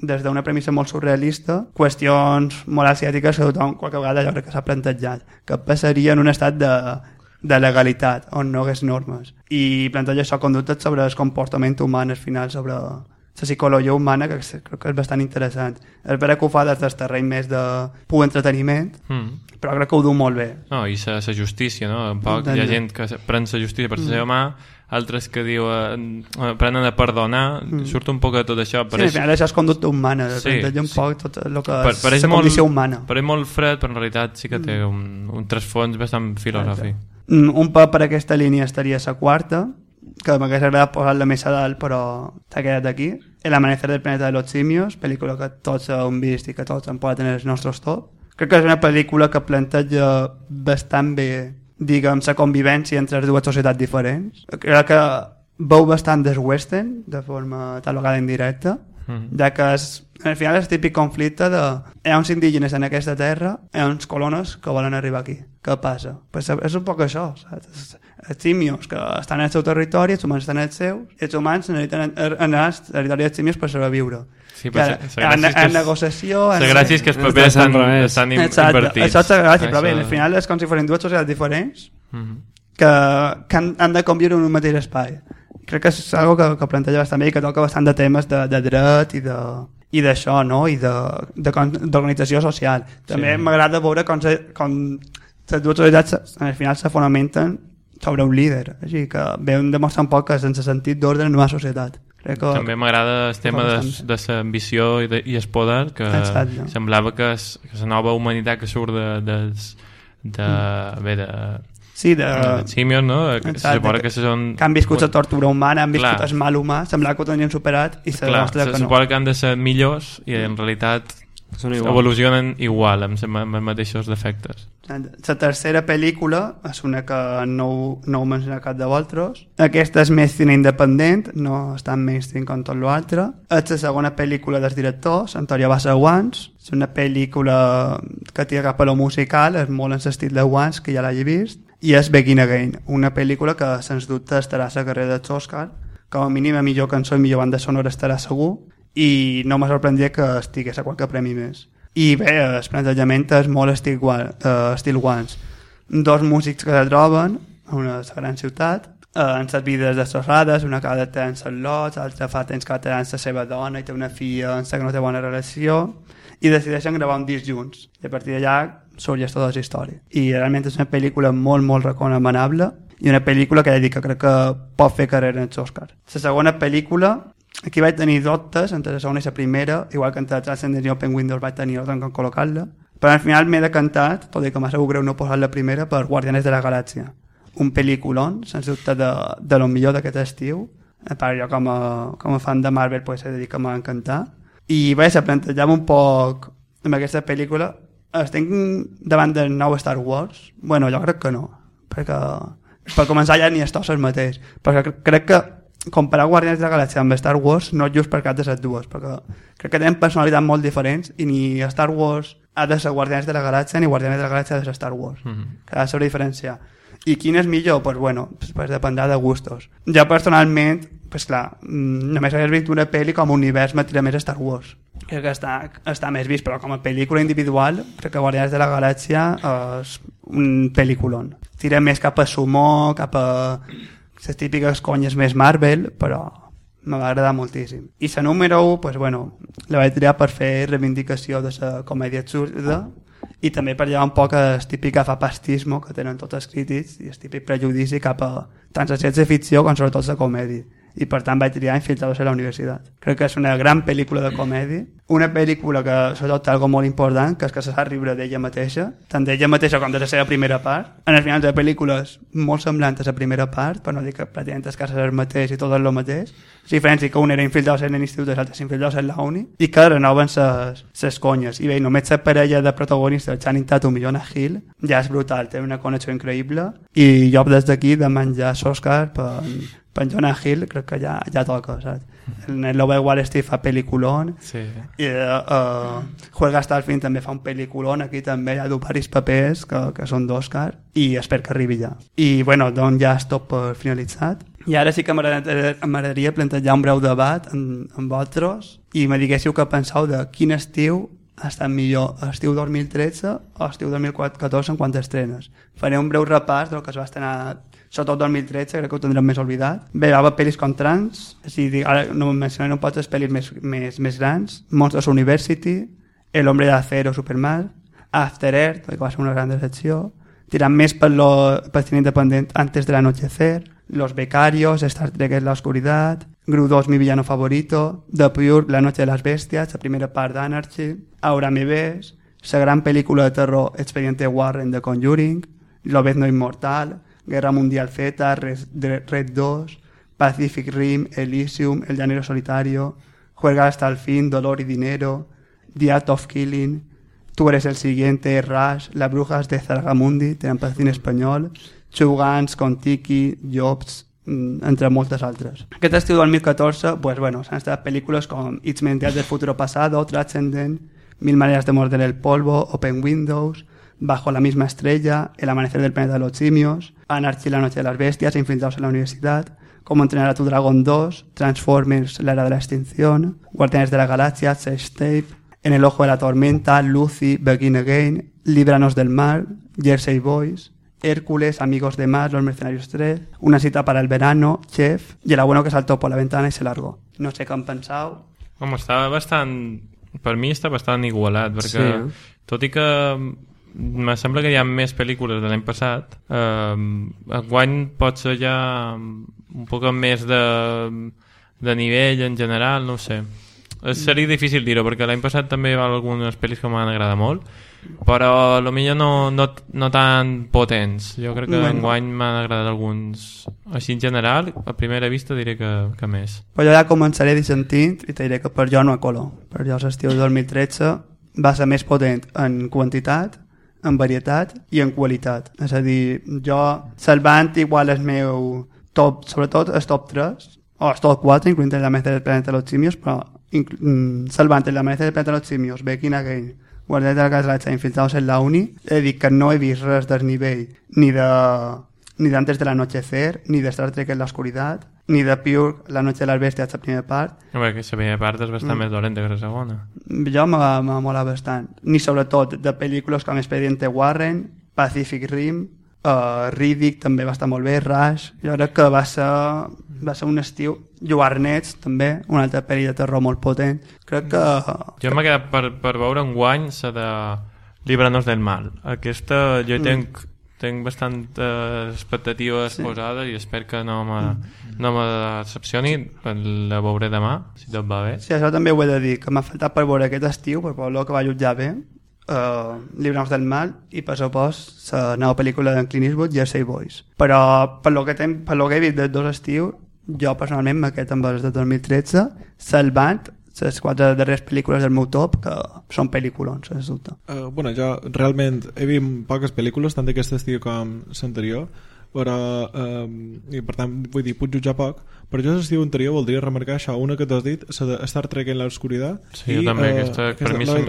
des d'una premissa molt surrealista, qüestions molt asiàtiques que tothom qualque vegada jo crec que s'ha plantejat, que passaria en un estat de, de legalitat, on no hagués normes. I planteja això conductes sobre el comportament humà al final, sobre la psicologia humana, que és- crec que és bastant interessant. És vera que ho fa des del terreny més de pur entreteniment, Mm. però crec que ho du molt bé. No, i la justícia, no? Un poc, hi ha gent que pren la justícia per la seva mà, altres que diuen, eh, prenen a perdonar, surt un poc de tot això. Sí, al Pareix, final això és conducta humana, Sí, sí, un sí. poc tot el que pa- és pareix la molt, condició humana. pareix molt fred, però en realitat sí que té un, un trasfons bastant filosòfic. Mm, un poc per aquesta línia estaria la quarta que m'hagués agradat posar-la més a dalt però s'ha quedat aquí El amanecer del planeta de los simios, pel·lícula que tots hem vist i que tots hem posat en els nostres top. Crec que és una pel·lícula que planteja bastant bé, diguem, la convivència entre les dues societats diferents. Crec que veu bastant des western, de forma tal vegada indirecta, Mhm. ja que és, al final és el típic conflicte de hi ha uns indígenes en aquesta terra hi ha uns colonos que volen arribar aquí què passa? Pues és un poc això saps? els simios que estan en el seu territori els humans estan en el seu i els humans necessiten anar al territori dels simios per sobreviure Sí, però és que en és- negociació La en- gràcia és que els papers estan, al estan invertits. això és la gràcia, però bé, al final és com si fossin dues societats diferents Mhm. que, que han, han de conviure en un mateix espai. Crec que és algo que, que planteja bastant bé i que toca bastant de temes de, de dret i de i d'això, no? I de- de con- d'organització social. També Sí. m'agrada veure com, se, com les dues societats al final se fonamenten sobre un líder. Així que veuen demostrar un poc que sense sentit d'ordre no hi ha societat. Crec que... També m'agrada el tema de, de l'ambició i, de, i el poder, que Exacte. semblava que, la nova humanitat que surt de, de, de, bé, de, Sí, de... de simios, no? Exacte, suposa que- que són... que han viscut la tortura humana, han viscut Clar. el mal humà, semblava que ho tenien superat i se Clar, demostra se que no. suposa que han de ser millors i en realitat Són igual. evolucionen igual, amb, amb els mateixos defectes. La tercera pel·lícula és una que no, no ho menciona cap de vosaltres. Aquesta és més cine independent, no és tan mainstream com tot l'altre. És la segona pel·lícula dels directors, Antonio Bassa Guans. És una pel·lícula que tira cap a lo musical, és molt en l'estil de Guans, que ja l'hagi vist. I és Begin Again, una pel·lícula que sens dubte estarà a la carrera dels Oscar. Com a mínim a millor cançó i millor banda sonora estarà segur i no me sorprendria que estigués a qualque premi més. I bé, el plantejament és molt estil, eh, estil Ones. Dos músics que se troben a una gran ciutat, eh, en les vides destrossades, una cada té en ses lots, l'altra fa temps que té la seva dona i té una filla en que no té bona relació, i decideixen gravar un disc junts. I a partir d'allà sorgeix tota la història. I realment és una pel·lícula molt, molt recomanable i una pel·lícula que ja dic que crec que pot fer carrera en els Oscars. La segona pel·lícula Aquí vaig tenir dubtes entre la segona i la primera, igual que entre Transcendence i Open Windows vaig tenir dubtes en col·locar-la, però al final m'he decantat, tot i que m'ha segut greu no posar la primera, per Guardianes de la Galàxia. Un pel·lículon, sens dubte, de, de lo millor d'aquest estiu. A part, jo com a, com a fan de Marvel pues, he de dir que m'ha encantat. I bé, se plantejava un poc amb aquesta pel·lícula estem davant del nou Star Wars? Bueno, jo crec que no, perquè per començar ja ni està el mateix, perquè cre- crec que comparar Guardians de la Galàxia amb Star Wars no és just per cap de les dues, perquè crec que tenen personalitats molt diferents i ni Star Wars ha de ser Guardians de la Galàxia ni Guardians de la Galàxia ha de ser Star Wars. Mhm. Que ha de saber diferenciar. I quin és millor? Pues bueno, pues, dependrà de gustos. Jo personalment, pues clar, mm, només hagués vist una pel·li com a univers m'atrira més Star Wars. Crec que està, està més vist, però com a pel·lícula individual, crec que Guardians de la Galàxia és un pel·lículon. Tira més cap a sumo, cap a les típiques conyes més Marvel, però agradar moltíssim. I la número 1, pues, bueno, la vaig triar per fer reivindicació de la comèdia absurda i també per llevar un poc el típic afapastismo que tenen tots els crítics i el típic prejudici cap a tant la ciència-ficció com sobretot la comèdia i per tant vaig triar Infiltrados a la universitat. Crec que és una gran pel·lícula de comèdia, una pel·lícula que sobretot té algo molt important, que és que se sap riure d'ella mateixa, tant d'ella mateixa com de la seva primera part. En el final de és molt semblant a la primera part, per no dir que els casos és el mateix i tot és el mateix. La diferència que un era infiltrados en l'institut i l'altre infiltrados en la uni, i que renoven ses conyes. I bé, només la parella de protagonistes, Channing Tatum i Jonah Hill, ja és brutal, té una connexió increïble, i jo des d'aquí de menjar l'Oscar per, per Jonah Hill crec que ja, ja toca, saps? En el Love Wall Street fa pel·lículon, Sí. i uh, uh, Juelga hasta el fin també fa un pel·lículon, aquí també hi ha diversos papers que, que són d'Òscar i espero que arribi ja. I bueno, doncs ja estic per finalitzat. I ara sí que m'agradaria plantejar un breu debat amb, amb vosaltres i me diguéssiu què penseu de quin estiu ha estat millor, estiu 2013 o estiu 2014 en quant a estrenes. Faré un breu repàs del que es va estrenar sobretot 2013, crec que ho tindrem més oblidat. Bé, hi va haver pel·lis com Trans, dir, ara no mencionaré un poc les pel·lis més, més, més grans, Monsters University, El hombre de acero, Superman, After Earth, que va ser una gran decepció, tirant més per, lo, per cine independent Antes del anochecer, Los Becarios, Star Trek en la oscuridad, Gru 2, mi villano favorito, The Pure, La noche de las bestias, la primera part d'Anarchy, Ahora me ves, la gran pel·lícula de terror Expediente Warren de Conjuring, Lobezno Inmortal, Guerra Mundial Z, Red, Red 2, Pacific Rim, Elysium, El Llanero Solitario, Juega hasta el fin, Dolor y Dinero, The Art of Killing, Tú eres el siguiente, Rush, Las brujas de Zargamundi, per cine espanyol, Chugans, Contiki, Jobs, mm, entre moltes altres. Aquest estiu del 2014, pues, bueno, s'han estat pel·lícules com It's Men Días del Futuro Pasado, Transcendent, Mil maneras de morder el polvo, Open Windows, Bajo la misma estrella, El amanecer del planeta de los simios, Anarchy la noche de las bestias, Infiltrados en la universidad, Cómo entrenar a tu dragón 2, Transformers, la era de la extinción, Guardianes de la galaxia, Sex Tape, En el ojo de la tormenta, Lucy, Begin Again, Líbranos del mar, Jersey Boys, Hércules, Amigos de Mar, Los Mercenarios 3, Una cita para el verano, Chef, y el abuelo que saltó por la ventana y se largó. No sé què han pensat. Home, està bastant... Per mi està bastant igualat, perquè Sí, eh? tot i que me sembla que hi ha més pel·lícules de l'any passat, eh, enguany pot ser ja un poc més de, de nivell en general, no sé. Eh, Seria difícil dir-ho, perquè l'any passat també hi va algunes pel·lis que m'han agradat molt, però lo millor no, no, no tan potents. Jo crec que Bueno. enguany m'han agradat alguns... Així en general, a primera vista diré que, que més. Però jo ja començaré dissentint i te diré que per jo no a color. Per jo l'estiu de 2013 va ser més potent en quantitat, en varietat i en qualitat. És a dir, jo salvant igual el meu top, sobretot el top 3, o el top 4, incloent el Amanecer del planeta de los simios, però incl- mm, salvant el Amanecer del planeta de los simios, Begin Again, Guardianes de la Galaxia, Infiltrados en la Uni, he de dir que no he vist res del nivell ni de ni de Antes del Anochecer, ni de Star Trek en la Oscuridad, ni de Pure, La Noche de las Bestias, la primera part. Home, que la primera part és bastant mm. més dolenta que la segona. Jo m'ha molat bastant. Ni sobretot de pel·lícules com Expediente Warren, Pacific Rim, uh, Riddick també va estar molt bé, Rush, jo crec que va ser, va ser un estiu Joarnets també, una altra pel·li de terror molt potent crec que Jo m'he quedat per, per veure un guany la de Líbranos del mal. Aquesta jo Mm. tenc, tenc bastantes expectatives Sí. posades i espero que no me, no me decepcioni. La veuré demà, si tot va bé. sí, això també ho he de dir que m'ha faltat per veure aquest estiu per veure que va jutjar bé uh, Libramos del mal i per supost la nova pel·lícula d'en Clint Eastwood Jersey Boys però per lo que, ten, per lo que he vist dels dos estius jo personalment m'he quedat amb els de 2013 salvant les quatre darreres pel·lícules del meu top que són pel·lículons, sens dubte Uh, bueno, jo realment he vist poques pel·lícules, tant d'aquest estiu com l'anterior, però uh, i per tant vull dir, puc jutjar poc però jo l'estiu anterior voldria remarcar això una que t'has dit, la de Star Trek en l'oscuritat Sí, jo també, aquesta, per mi És molt,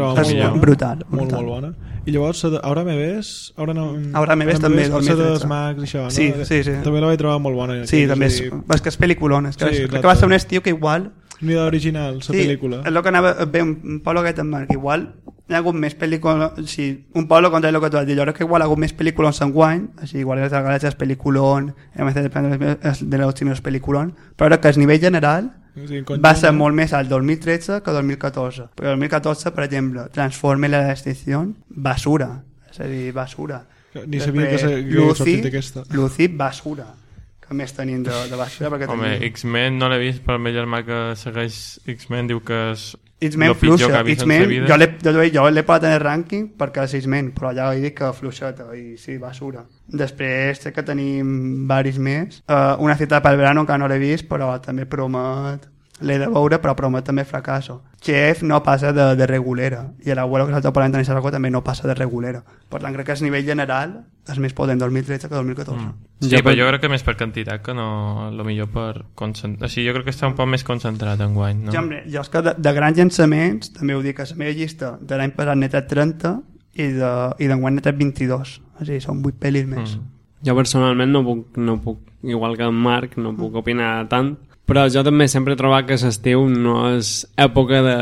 brutal, molt, brutal. molt bona i llavors la de Ahora me ves Ahora, no, Ahora me ves també, la de 2013. Max i això no? Sí, sí, sí. també la vaig trobar molt bona Sí, també és, és a dir, és que és pel·lículon, és que, Sí, crec que va ser un estiu que igual ni d'original, la sí, pel·lícula és el que anava a veure un Pablo aquest en Marc, igual hi ha hagut més pel·lícules, sí, un Pablo contra el que tu has dit, jo crec que igual hi ha hagut més pel·lículons en guany, així, igual és de la galàxia és pel·lículon, MC de, de los chinos pel·lículon, però crec que el nivell general sí, va ser molt més al 2013 que el 2014. Perquè el 2014, per exemple, Transforme la extinción, basura. És a dir, basura. ni sabia que, se, que havia Lucy, sortit aquesta Lucy, basura. Que més tenim de, de basura? Perquè Home, tenim... X-Men no l'he vist, però el meu germà que segueix X-Men diu que és X-Men fluixa, ha vist en X-Men, jo l'he jo, l'he- posat en el rànquing perquè és X-Men, però ja he dit que fluixeta i sí, basura. Després sé que tenim varis més. Uh, una cita pel verano que no l'he vist, però també promet l'he de veure, però promet també fracasso. Chef no passa de, de regulera i l'abuelo que salta per l'any Saragó també no passa de regulera. Per tant, crec que el nivell general és més potent 2013 que 2014. Mm. Sí, Ja però per- jo crec que més per quantitat que no lo millor per concentrar. Així jo crec que està un poc més concentrat en guany, no? Jo, jo és que de, de grans llançaments també ho dic que la meva llista de l'any passat n'he tret 30 i de- i d'enguany n'he tret 22 o sigui, són 8 pel·lis més Mm. Jo personalment no puc, no puc, igual que en Marc, no puc opinar tant, però jo també sempre he trobat que l'estiu no és època de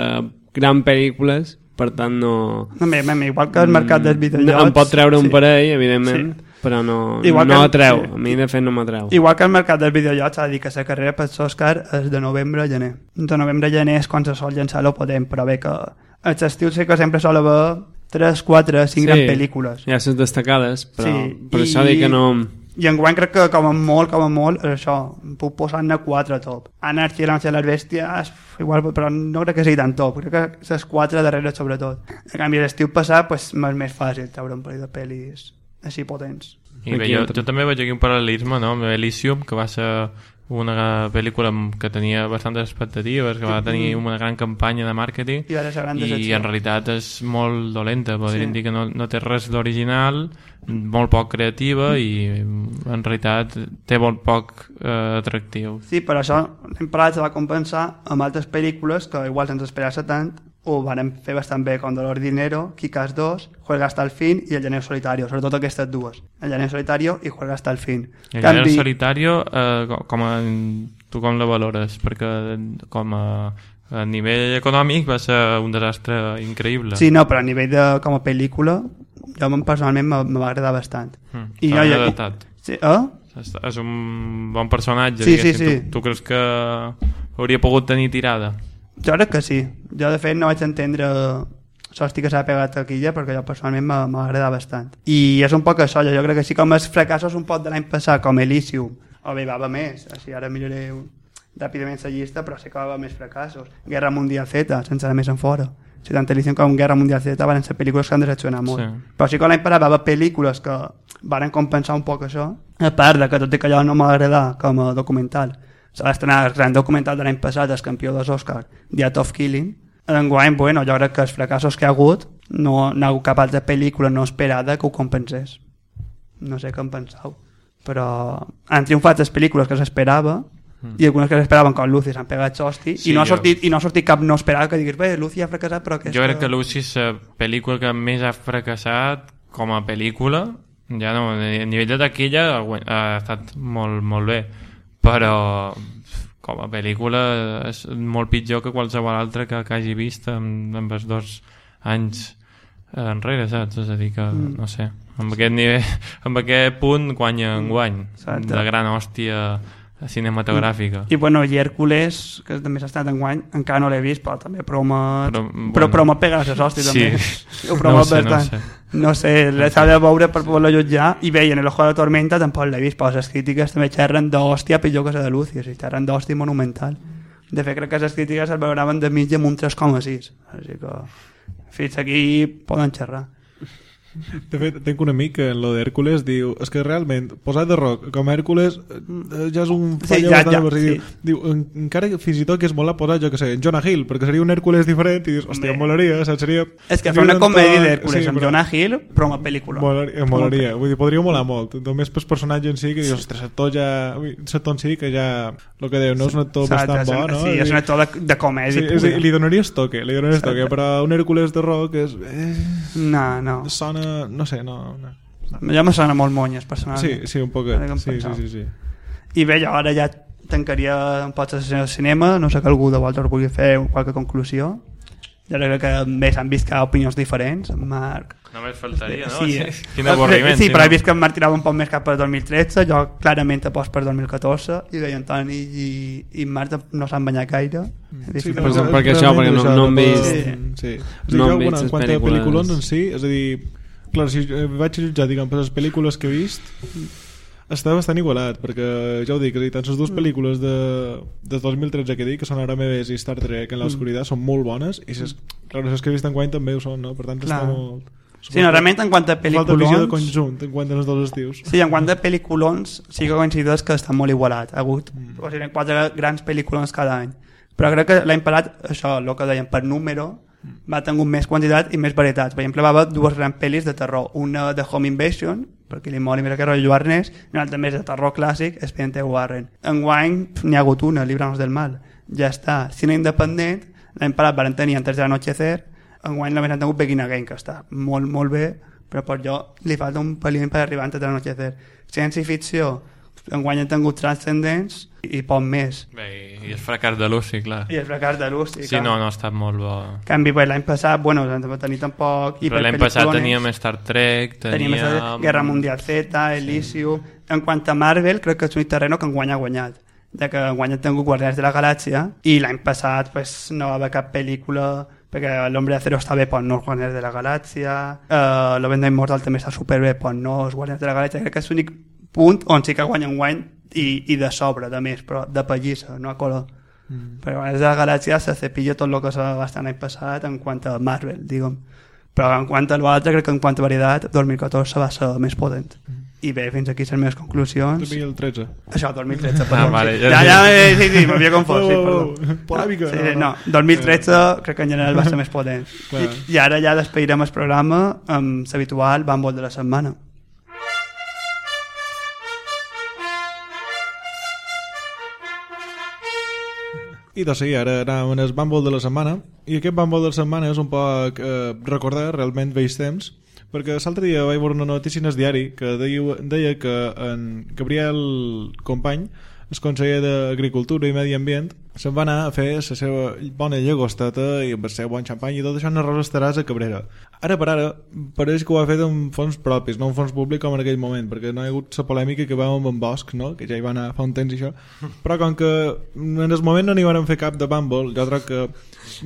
gran pel·lícules, per tant no... no, bé, bé, igual que el mercat dels videojocs Mm. Em pot treure un sí. parell, evidentment, però no, Igual no que- atreu. sí. A mi, de fet, no m'atreu. Igual que el mercat dels videojocs s'ha de dir que la carrera per l'Òscar és de novembre a gener. De novembre a gener és quan se sol llançar lo potent, però bé que a l'estiu sé que sempre sol haver 3, 4, 5 Sí. grans pel·lícules. Ha les destacades, però Sí, per i- això dic que no... I enguany crec que com a molt, com a molt, és això, puc posar-ne 4 top. Anarchy, la noche de les bèsties, igual, però no crec que sigui tan top, crec que les 4 darreres sobretot. En canvi, l'estiu passat, pues, m'és més fàcil treure un parell de pel·lis així potents. I bé, jo, jo també veig aquí un paral·lelisme no? amb Elysium, que va ser una pel·lícula que tenia bastantes expectatives, que va tenir una gran campanya de màrqueting I i en realitat és molt dolenta, podríem Sí. dir que no, no té res d'original, molt poc creativa i en realitat té molt poc eh, atractiu. Sí, però això l'any passat se va compensar amb altres pel·lícules que igual sense esperar-se tant ho van fer bastant bé, com Dolor Dinero, Kikas 2, Juega hasta el fin i El Llaner Solitario, sobretot aquestes dues. El Llaner Solitario i Juega hasta el fin. El Canvi- Canvi... Solitario, eh, co- com a, tu com la valores? Perquè com a, a nivell econòmic va ser un desastre increïble. Sí, no, però a nivell de com a pel·lícula, jo personalment me, va agradar bastant. Mm, I jo, adaptat. sí, eh? És, és un bon personatge, Sí, sí, sí. Tu, tu creus que hauria pogut tenir tirada? Jo crec que sí. Jo, de fet, no vaig entendre l'hosti que s'ha pegat a Quilla perquè jo personalment agradat bastant. I és un poc això, jo, crec que sí com els fracassos un poc de l'any passat, com Elysium, o bé va més, així ara miraré ràpidament la llista, però sé que va més fracassos. Guerra Mundial Z, sense anar més en fora. Si tant Elysium com Guerra Mundial Z van ser pel·lícules que han decepcionat molt. Sí. Però sí que l'any passat va haver pel·lícules que van compensar un poc això, a part de que tot i que allò no m'ha agradat com a documental, s'ha d'estrenar el gran documental de l'any passat, el campió dels Oscars, The Art of Killing, enguany, bueno, jo crec que els fracassos que ha hagut no n'ha hagut cap altra pel·lícula no esperada que ho compensés. No sé què en penseu. Però han triomfat les pel·lícules que s'esperava i algunes que s'esperaven com Lucy s'han pegat xosti Sí, i, no ha jo- sortit, i no ha sortit cap no esperada que diguis bé, Lucy ha fracassat però aquesta... Jo crec que Lucy és la pel·lícula que més ha fracassat com a pel·lícula ja no, a nivell de taquilla ha ha estat molt, molt bé però com a pel·lícula és molt pitjor que qualsevol altra que, que hagi vist en, en els dos anys enrere, saps? És a dir que, Mm. no sé, amb aquest, nivell, amb aquest punt guanya en guany Exacte. de gran hòstia cinematogràfica. I bueno, i Hércules, que també s'ha estat enguany, encara no l'he vist, però també promet... Però, bueno. però promet pegar les hòsties, Sí. també. Ho No promet sé, no ho bastant. sé. No sé, no s'ha de veure per poder-lo jutjar. I bé, i en el Ojo de la Tormenta tampoc l'he vist, però les crítiques també xerren d'hòstia pitjor que la de Lucy, o sigui, xerren d'hòstia monumental. De fet, crec que les crítiques es valoraven de mitja amb un 3,6. Així que fins aquí poden xerrar. De fet, tinc un amic que en lo d'Hèrcules diu és que realment, posat de rock com Hèrcules eh, ja és un Sí, fallo ja, bastant ja, aversiu. sí. diu, en, encara que fins i tot que es mola posar, jo que sé, en Jonah Hill perquè seria un Hèrcules diferent i dius, hòstia, molaria, saps? Seria És que fer una un comèdia d'Hèrcules amb però- Jonah Hill, però una pel·lícula. Molaria, molaria. Vull dir, podria molar molt. Només pel personatge en si, que dius, ostres, l'actor ja... L'actor en si, que ja... El que deu, no és un actor bastant bo, és- no? Sí, és un actor de, de Sí, comèdia és, a dir, pura. li donaries toque, li donaries toque, però un Hèrcules de rock és... Eh, No, no. sona... No sé, no... no. Ja me sona molt monyes, personalment. Sí, sí, un em Sí, sí, sí, sí. I bé, jo ara ja tancaria un pot la sessió de cinema, no sé que algú de vosaltres vulgui fer qualque conclusió. Jo crec que bé, s'han vist que opinions diferents, en Marc... Només faltaria, no? Sí, Sí, eh? Quin avorriment. Sí, si però no. he vist que en Marc tirava un poc més cap per 2013, jo clarament apost per 2014, i bé, en Toni i, i en Marc no s'han banyat gaire. Vist Sí, no, perquè realment això, perquè no- no hem vist- Sí. sí. Dir, no jo, bueno, vist en quant a pel·lícules en si, és a dir, clar, si eh, vaig a jutjar, diguem, per les pel·lícules que he vist, està bastant igualat, perquè ja ho dic, és a dir, tant les dues pel·lícules de, de 2013 que dic, que són ara més i Star Trek en l'oscuritat, són molt bones, i ses, clar, les que he vist en guany també ho són, no? Per tant, Clar. està molt... Sí, no, realment en quant a Falta visió de pel·lículons... conjunt en quant a els dos estius. Sí, en quant a pel·lículons, sí que coincideix que està molt igualat. Ha hagut Mm. o sigui, quatre grans pel·lículons cada any. Però crec que l'any passat, això, el que dèiem, per número, Mm. Va tenir més quantitat i més varietats. Per exemple, va haver dues grans pel·lis de terror. Una de Home Invasion, perquè li moli més aquest rotllo Arnés, i una altra més de terror clàssic, Expediente Warren. Enguany n'hi ha hagut una, Libranos del Mal. Ja està. Cine independent, l'any passat van tenir Antes de l'anochecer, enguany només han tingut Begin Again, que està molt, molt bé, però per jo li falta un pel·lín per arribar antes de l'anochecer. Ciència-ficció, enguany han tingut Transcendents i poc més. Bé, i, i el fracàs de Lucy, clar. I el fracàs de Lucy. Sí, no, no ha estat molt bo. En canvi, pues, l'any passat, bueno, no va tenir tampoc... Però l'any passat teníem Star Trek, Teníem teníem... Guerra Mundial Z, Elysium... En quant a Marvel, crec que és un terreno que enguany ha guanyat de que enguany han tingut Guardians de la Galàxia i l'any passat pues, no va haver cap pel·lícula perquè l'Hombre de Acero està bé però no els Guardians de la Galàxia uh, la Venda Immortal també està superbé però no els Guardians de la Galàxia crec que és l'únic punt on sí que guanya un guany i, i de sobre, de més, però de pallissa, no a color. Mm. Però Guardians de la Galàxia se cepilla tot el que se va estar l'any passat en quant a Marvel, diguem. Però en quant a l'altre, crec que en quant a varietat, 2014 va ser més potent. Mm. I bé, fins aquí les meves conclusions. 2013. Això, 2013, Ah, perdó. vale, sí. ja Ja, ja, sí, sí, m'havia confós, sí, Oh, perdó. polèmica. Sí, no, 2013 crec que en general va ser més potent. *laughs* I, I ara ja despedirem el programa amb l'habitual bàmbol de la setmana. I doncs sí, ara anàvem el bàmbol de la setmana i aquest bàmbol de la setmana és un poc eh, recordar realment vells temps perquè l'altre dia vaig veure una notícia en el diari que deia, deia que en Gabriel Company el conseller d'Agricultura i Medi Ambient se'n va anar a fer la seva bona llagosteta i amb el seu bon xampany i tot això en arròs estaràs a Cabrera. Ara per ara pareix que ho ha fet amb fons propis, no amb fons públic com en aquell moment, perquè no hi ha hagut la polèmica que va amb en Bosch, no? que ja hi va anar fa un temps i això, però com que en el moment no n'hi van fer cap de bàmbol, jo crec que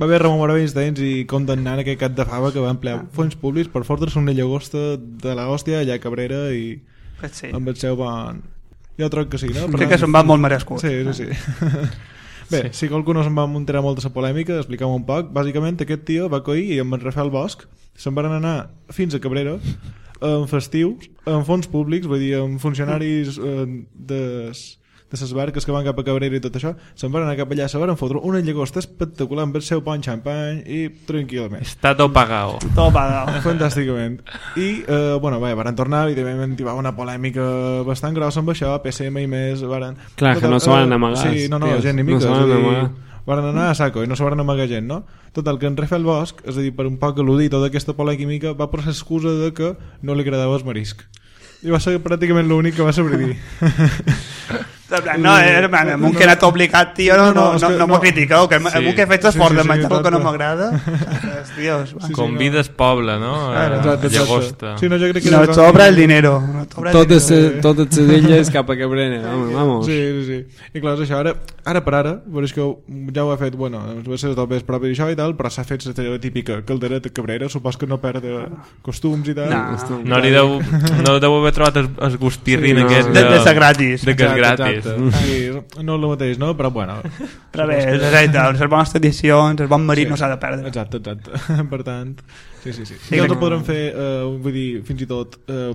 va haver rememorar vells temps i condemnant aquest cap de fava que va emplear fons públics per fotre-se una llagosta de la hòstia allà a Cabrera i Pues sí. amb el seu bon... Jo crec que sí, no? Per Crec tant- que se'n va molt merescut. Sí, sí, sí. *laughs* Bé, sí. si qualcú no se'n va muntar molt de la polèmica, expliquem un poc. Bàsicament, aquest tio va coir i amb en Rafael Bosch se'n van anar fins a Cabrera en festius, en fons públics, vull dir, amb funcionaris eh, de, de les barques que van cap a Cabrera i tot això, se'n van anar cap allà, se van fotre una llagosta espectacular amb el seu pont xampany i tranquil·lament. Està tot pagao. Tot pagat. *laughs* Fantàsticament. I, eh, bueno, bé, van tornar, evidentment, hi va una polèmica bastant grossa amb això, PSM i més, varen... Clar, que no se van amagar, Sí, no, no, tios, gent ni no mica. se van amagar. Varen anar a saco i no se van amagar gent, no? Total, que en Rafael Bosch, és a dir, per un poc eludir tota aquesta polèmica, va posar excusa de que no li agradava el marisc. I va ser pràcticament l'únic que va sobredir. *laughs* No, eh, hermano, amb un que he anat obligat, tio, no, no, no, no m'ho critiqueu, que amb Sí. un que he fet Sí, esforç sí, de sí, menjar el que no m'agrada, *laughs* va. Sí, Convides poble, no? Claro. Eh, Exacte, exacte. Llagosta. Sí, no, jo crec que No sobra el dinero. No Totes, dinero. eh, totes les illes cap a Cabrera. Vamos, vamos. Sí, sí, sí. I clar, és això, ara, ara per ara, però és que ja ho ha fet, bueno, va ser tot bé propi i això i tal, però s'ha fet la típica caldereta cabrera, supos que no perd eh, costums i tal. No. No li deu, no deu haver trobat el, el gustirrin Sí, no. aquest De, de ser gratis. de que és Exacte, gratis. Exacte. Sí, no és el mateix, no? Però bueno. Però bé, és exacte, les bones tradicions, el bon marit no s'ha de perdre. Exacte, exacte. *laughs* per tant, sí, sí, sí. Sí, I crec nosaltres que- podrem fer, eh, vull dir, fins i tot, eh,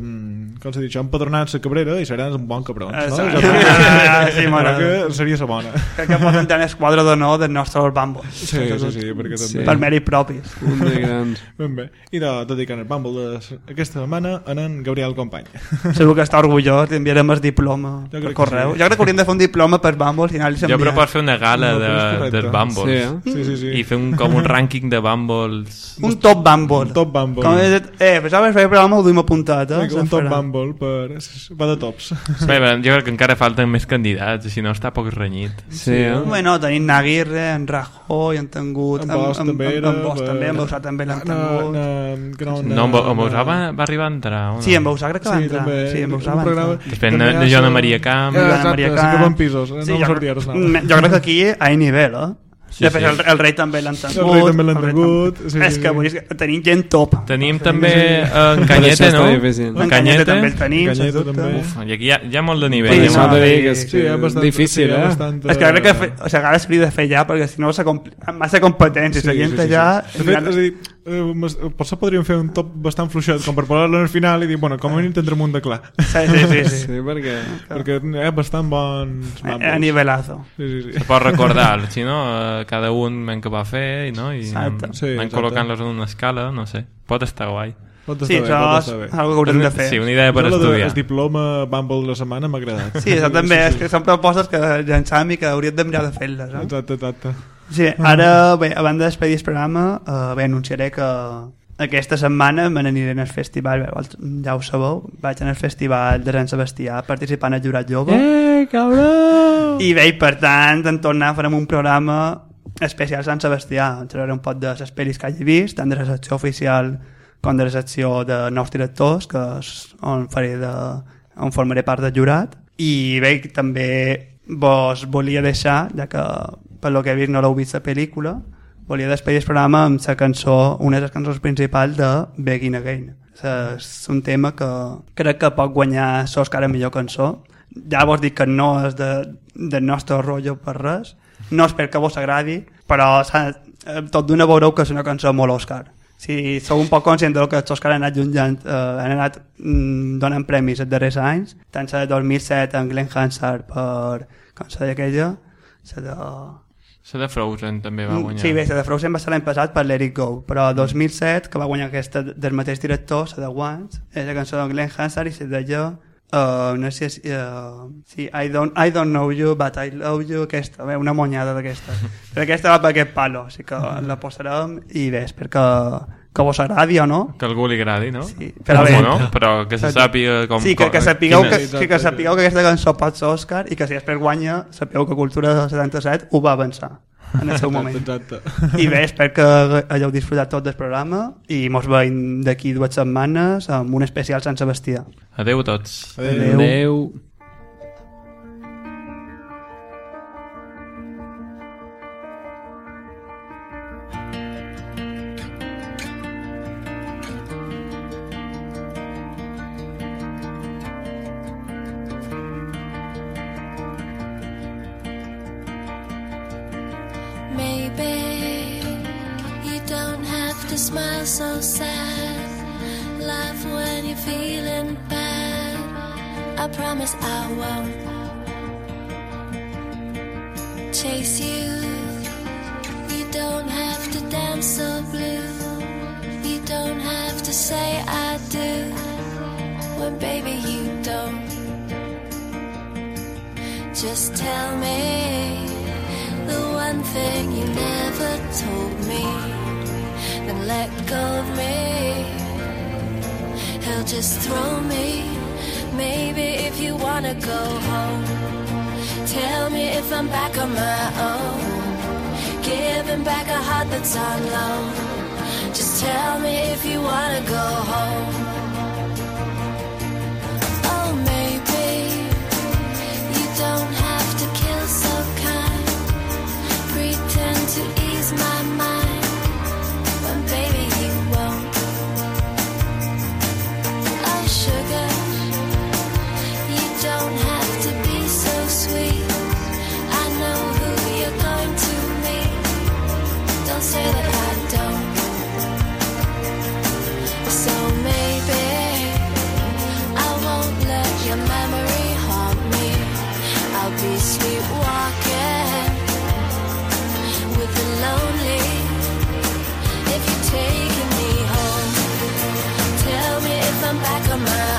com s'ha dit això, empadronats a Cabrera i seran un bon cabrons, no? Ah, sí, m'agrada. que seria la bona. Crec que poden tenir esquadra d'honor dels nostres bambos. Sí, sí, sí, perquè Sí. també... Per mèrit propis. Un de grans. Ben bé. I de, dedicant el Bumble d'aquesta setmana a en Gabriel Company. Segur que està orgullós, enviarem el diploma per que correu. sí. Jo crec que hauríem de fer un diploma per Bumble i anar-li Jo proposo fer una gala de, dels Bumbles Sí, eh? Sí, sí, sí. i fer un, com un rànquing de Bumbles Un top Bumble. Un top Bumble. Com dit, eh, pensava que feia programa ho duim apuntat, eh? Un top. Bumble per... va de tops. Bé, bé, jo crec que encara falten més candidats si no està poc renyit Sí, eh? Bueno, tenim Naguirre, en Rajoy, en Tengut, En Bosch també era... En Bosch també, en Bausà també l'han No, tingut. no, no, no, en Bo- en Bausà va, va arribar a entrar no? Sí, en Bausà crec que va Sí, entrar. també. Sí, en Bausà Un va entrar. Després de, ha Joana Maria Camp Eh, exacte, Maria sí que van pisos, no Sí, em jo, sortia res jo crec que aquí hi nivell, eh? Sí, Després sí. El, el rei també l'han tingut. El rei també l'han també. sí, és sí, que sí. tenim gent top. Tenim també eh, *laughs* en Per Canyete, no? En Canyete també el tenim, Canyete també. Uf, i aquí hi ha, hi ha molt de nivell. Sí, de dir sí, que és, Sí, bastant, difícil, sí, eh? bastant, És que crec que fe, o sigui, ara s'hauria de fer ja, perquè si no s'ha compl... massa competència. Sí, la gent ja... De fet, és a dir, eh, mas- potser podríem fer un top bastant fluixet com per posar-lo al final i dir, bueno, com a mínim tindrem un de clar Sí, sí, sí. sí. *laughs* Sí, perquè... perquè hi ha bastant bons A, a nivelazo. Sí, sí, sí. Se pot recordar, si no, eh, cada un men que va fer i, no? i Exacte. Sí, anem col·locant-los en una escala, no sé, pot estar guai. Pot Sí, estar bé, això pot és estar bé. algo que haurem de fer. Sí, una idea per estudiar. El diploma Bumble de la setmana m'ha agradat. Sí, això també, és que són propostes que llançam i que hauríem de mirar de fer-les. Eh? Exacte, exacte. Sí, ara, bé, abans de despedir el programa, eh, bé, anunciaré que aquesta setmana me n'aniré al festival, bé, ja ho sabeu, vaig anar al festival de Sant Sebastià participant al Jurat Jove. Eh, cabró! I bé, i per tant, en tornar farem un programa especial Sant Sebastià. Ens trauré un pot de les pel·lis que hagi vist, tant de la secció oficial com de la secció de nous directors, que és on faré de, on formaré part del jurat. I bé, també vos volia deixar, ja que per lo que he vist no l'heu vist la pel·lícula, volia despedir el programa amb la cançó, una de les cançons principals de Begin Again. És un tema que crec que pot guanyar l'Oscar a millor cançó. Ja vos dic que no és de, del nostre rotllo per res, no espero que vos agradi, però eh, tot d'una veureu que és una cançó molt Oscar. si sou un poc conscient del que els Oscar han anat jutjant, eh, han anat mm, donant premis els darrers anys, tant la de 2007 en Glenn Hansard per, com deia aquella, la de... La de Frozen també va guanyar. Mm, Sí, bé, la de Frozen va ser l'any passat per Let It Go, però 2007, que va guanyar aquesta del mateix director, la de Once, és la cançó de Glenn Hansard i se deia Uh, no sé si... Uh, sí, I don't, I don't know you, but I love you, aquesta, bé, una monyada d'aquesta. *laughs* Però aquesta va per aquest palo, així que la posarem i bé, espero que, vos agradi o no. Que algú li agradi, no? Sí, però però, bé. no? però que se sàpiga com... Sí, que, que, sapigueu que, que, que sapigueu que aquesta cançó pot ser Òscar i que si després guanya, sapigueu que Cultura del 77 ho va avançar en el seu moment. Exacte. I bé, espero que hagueu disfrutat tot del programa i mos veiem d'aquí dues setmanes amb un especial Sant Sebastià. Adeu a tots. Adeu. Adeu. Maybe smile so sad. Laugh when you're feeling bad. I promise I won't chase you. You don't have to dance so blue. You don't have to say I do. When baby you don't. Just tell me the one thing you never told me. Let go of me. He'll just throw me. Maybe if you wanna go home, tell me if I'm back on my own. Giving back a heart that's on loan. Just tell me if you wanna go home. My